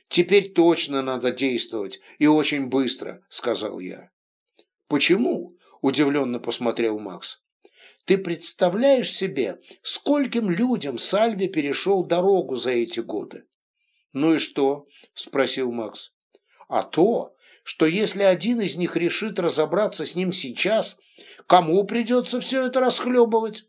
S1: «Теперь точно надо действовать, и очень быстро», – сказал я. «Почему?» – удивленно посмотрел Макс. «Ты представляешь себе, скольким людям Сальви перешел дорогу за эти годы?» «Ну и что?» – спросил Макс а то, что если один из них решит разобраться с ним сейчас, кому придется все это расхлебывать?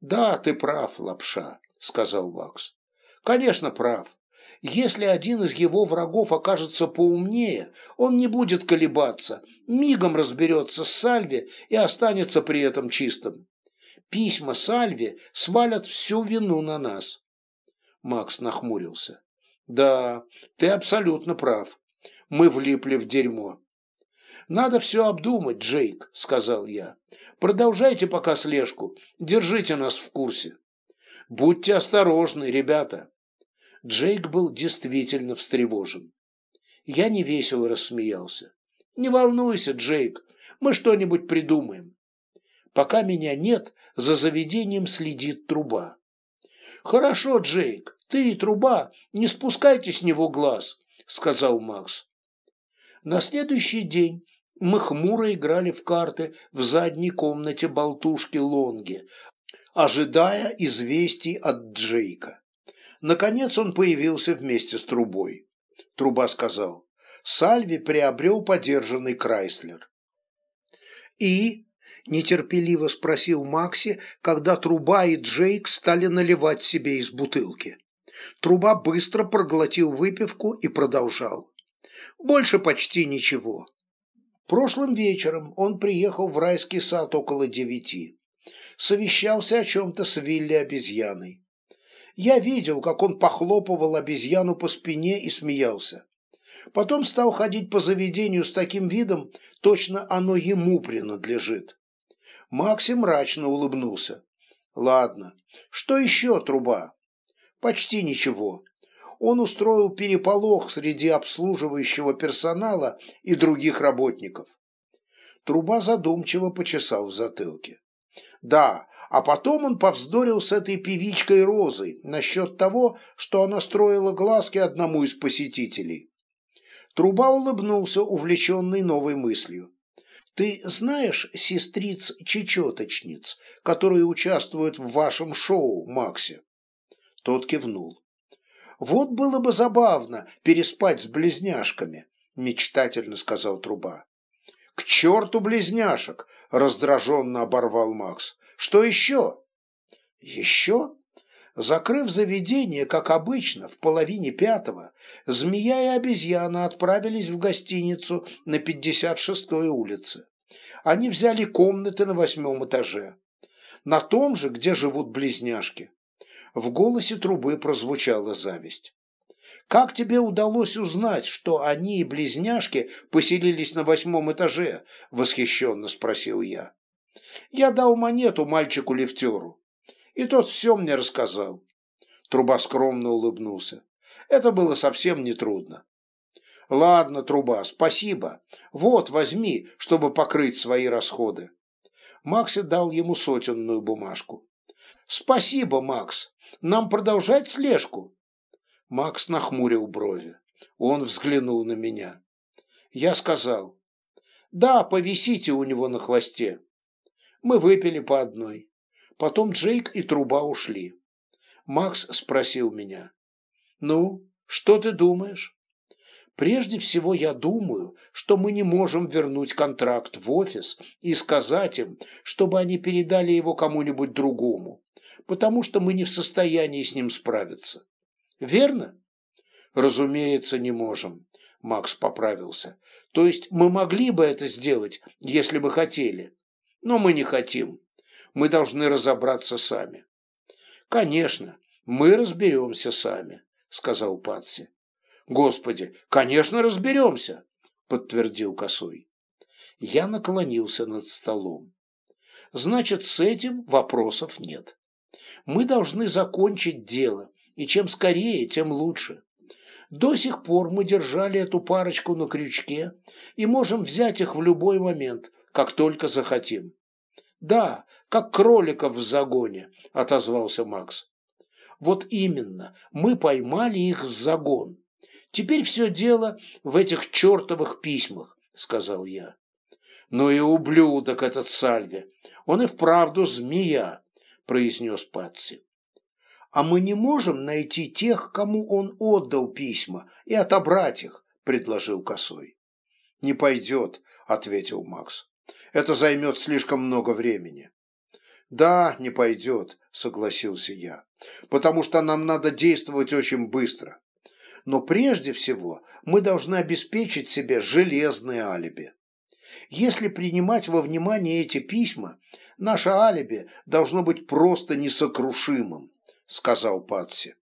S1: Да, ты прав, лапша, сказал Вакс. Конечно, прав. Если один из его врагов окажется поумнее, он не будет колебаться, мигом разберется с Сальви и останется при этом чистым. Письма Сальви свалят всю вину на нас. Макс нахмурился. Да, ты абсолютно прав мы влипли в дерьмо. «Надо все обдумать, Джейк», — сказал я. «Продолжайте пока слежку, держите нас в курсе». «Будьте осторожны, ребята». Джейк был действительно встревожен. Я невесело рассмеялся. «Не волнуйся, Джейк, мы что-нибудь придумаем». Пока меня нет, за заведением следит труба. «Хорошо, Джейк, ты и труба, не спускайте с него глаз», — сказал Макс. На следующий день мы хмуро играли в карты в задней комнате болтушки Лонги, ожидая известий от Джейка. Наконец он появился вместе с трубой. Труба сказал, Сальви приобрел подержанный Крайслер. «И?» – нетерпеливо спросил Макси, когда Труба и Джейк стали наливать себе из бутылки. Труба быстро проглотил выпивку и продолжал. Больше почти ничего. Прошлым вечером он приехал в райский сад около девяти. совещался о чем-то с Вилли обезьяной. Я видел, как он похлопывал обезьяну по спине и смеялся. Потом стал ходить по заведению с таким видом, точно оно ему принадлежит. Максим мрачно улыбнулся. «Ладно, что еще, труба?» «Почти ничего. Он устроил переполох среди обслуживающего персонала и других работников». Труба задумчиво почесал в затылке. Да, а потом он повздорил с этой певичкой Розой насчет того, что она строила глазки одному из посетителей. Труба улыбнулся, увлеченный новой мыслью. «Ты знаешь сестриц-чечеточниц, которые участвуют в вашем шоу, Максе?» Тот кивнул. «Вот было бы забавно переспать с близняшками», – мечтательно сказал Труба. «К черту близняшек!» – раздраженно оборвал Макс. «Что еще?» «Еще?» Закрыв заведение, как обычно, в половине пятого, змея и обезьяна отправились в гостиницу на 56-й улице. Они взяли комнаты на восьмом этаже. На том же, где живут близняшки. В голосе трубы прозвучала зависть. Как тебе удалось узнать, что они и близняшки поселились на восьмом этаже?» – восхищенно спросил я. Я дал монету мальчику-лифтеру, и тот все мне рассказал. Труба скромно улыбнулся. Это было совсем нетрудно. «Ладно, Труба, спасибо. Вот, возьми, чтобы покрыть свои расходы». Макс дал ему сотенную бумажку. «Спасибо, Макс. Нам продолжать слежку?» Макс нахмурил брови. Он взглянул на меня. Я сказал, «Да, повисите у него на хвосте». Мы выпили по одной. Потом Джейк и Труба ушли. Макс спросил меня, «Ну, что ты думаешь?» Прежде всего я думаю, что мы не можем вернуть контракт в офис и сказать им, чтобы они передали его кому-нибудь другому, потому что мы не в состоянии с ним справиться. Верно? Разумеется, не можем. Макс поправился. То есть мы могли бы это сделать, если бы хотели. Но мы не хотим. Мы должны разобраться сами. Конечно, мы разберемся сами, сказал Патси. Господи, конечно, разберемся, подтвердил Косой. Я наклонился над столом. Значит, с этим вопросов нет. Мы должны закончить дело, и чем скорее, тем лучше. До сих пор мы держали эту парочку на крючке и можем взять их в любой момент, как только захотим. «Да, как кроликов в загоне», – отозвался Макс. «Вот именно, мы поймали их в загон. Теперь все дело в этих чертовых письмах», – сказал я. «Ну и ублюдок этот Сальве, он и вправду змея», – произнес Патси. «А мы не можем найти тех, кому он отдал письма, и отобрать их», – предложил Косой. «Не пойдет», – ответил Макс. «Это займет слишком много времени». «Да, не пойдет», – согласился я, «потому что нам надо действовать очень быстро. Но прежде всего мы должны обеспечить себе железное алиби. Если принимать во внимание эти письма, наше алиби должно быть просто несокрушимым. – сказал Патси.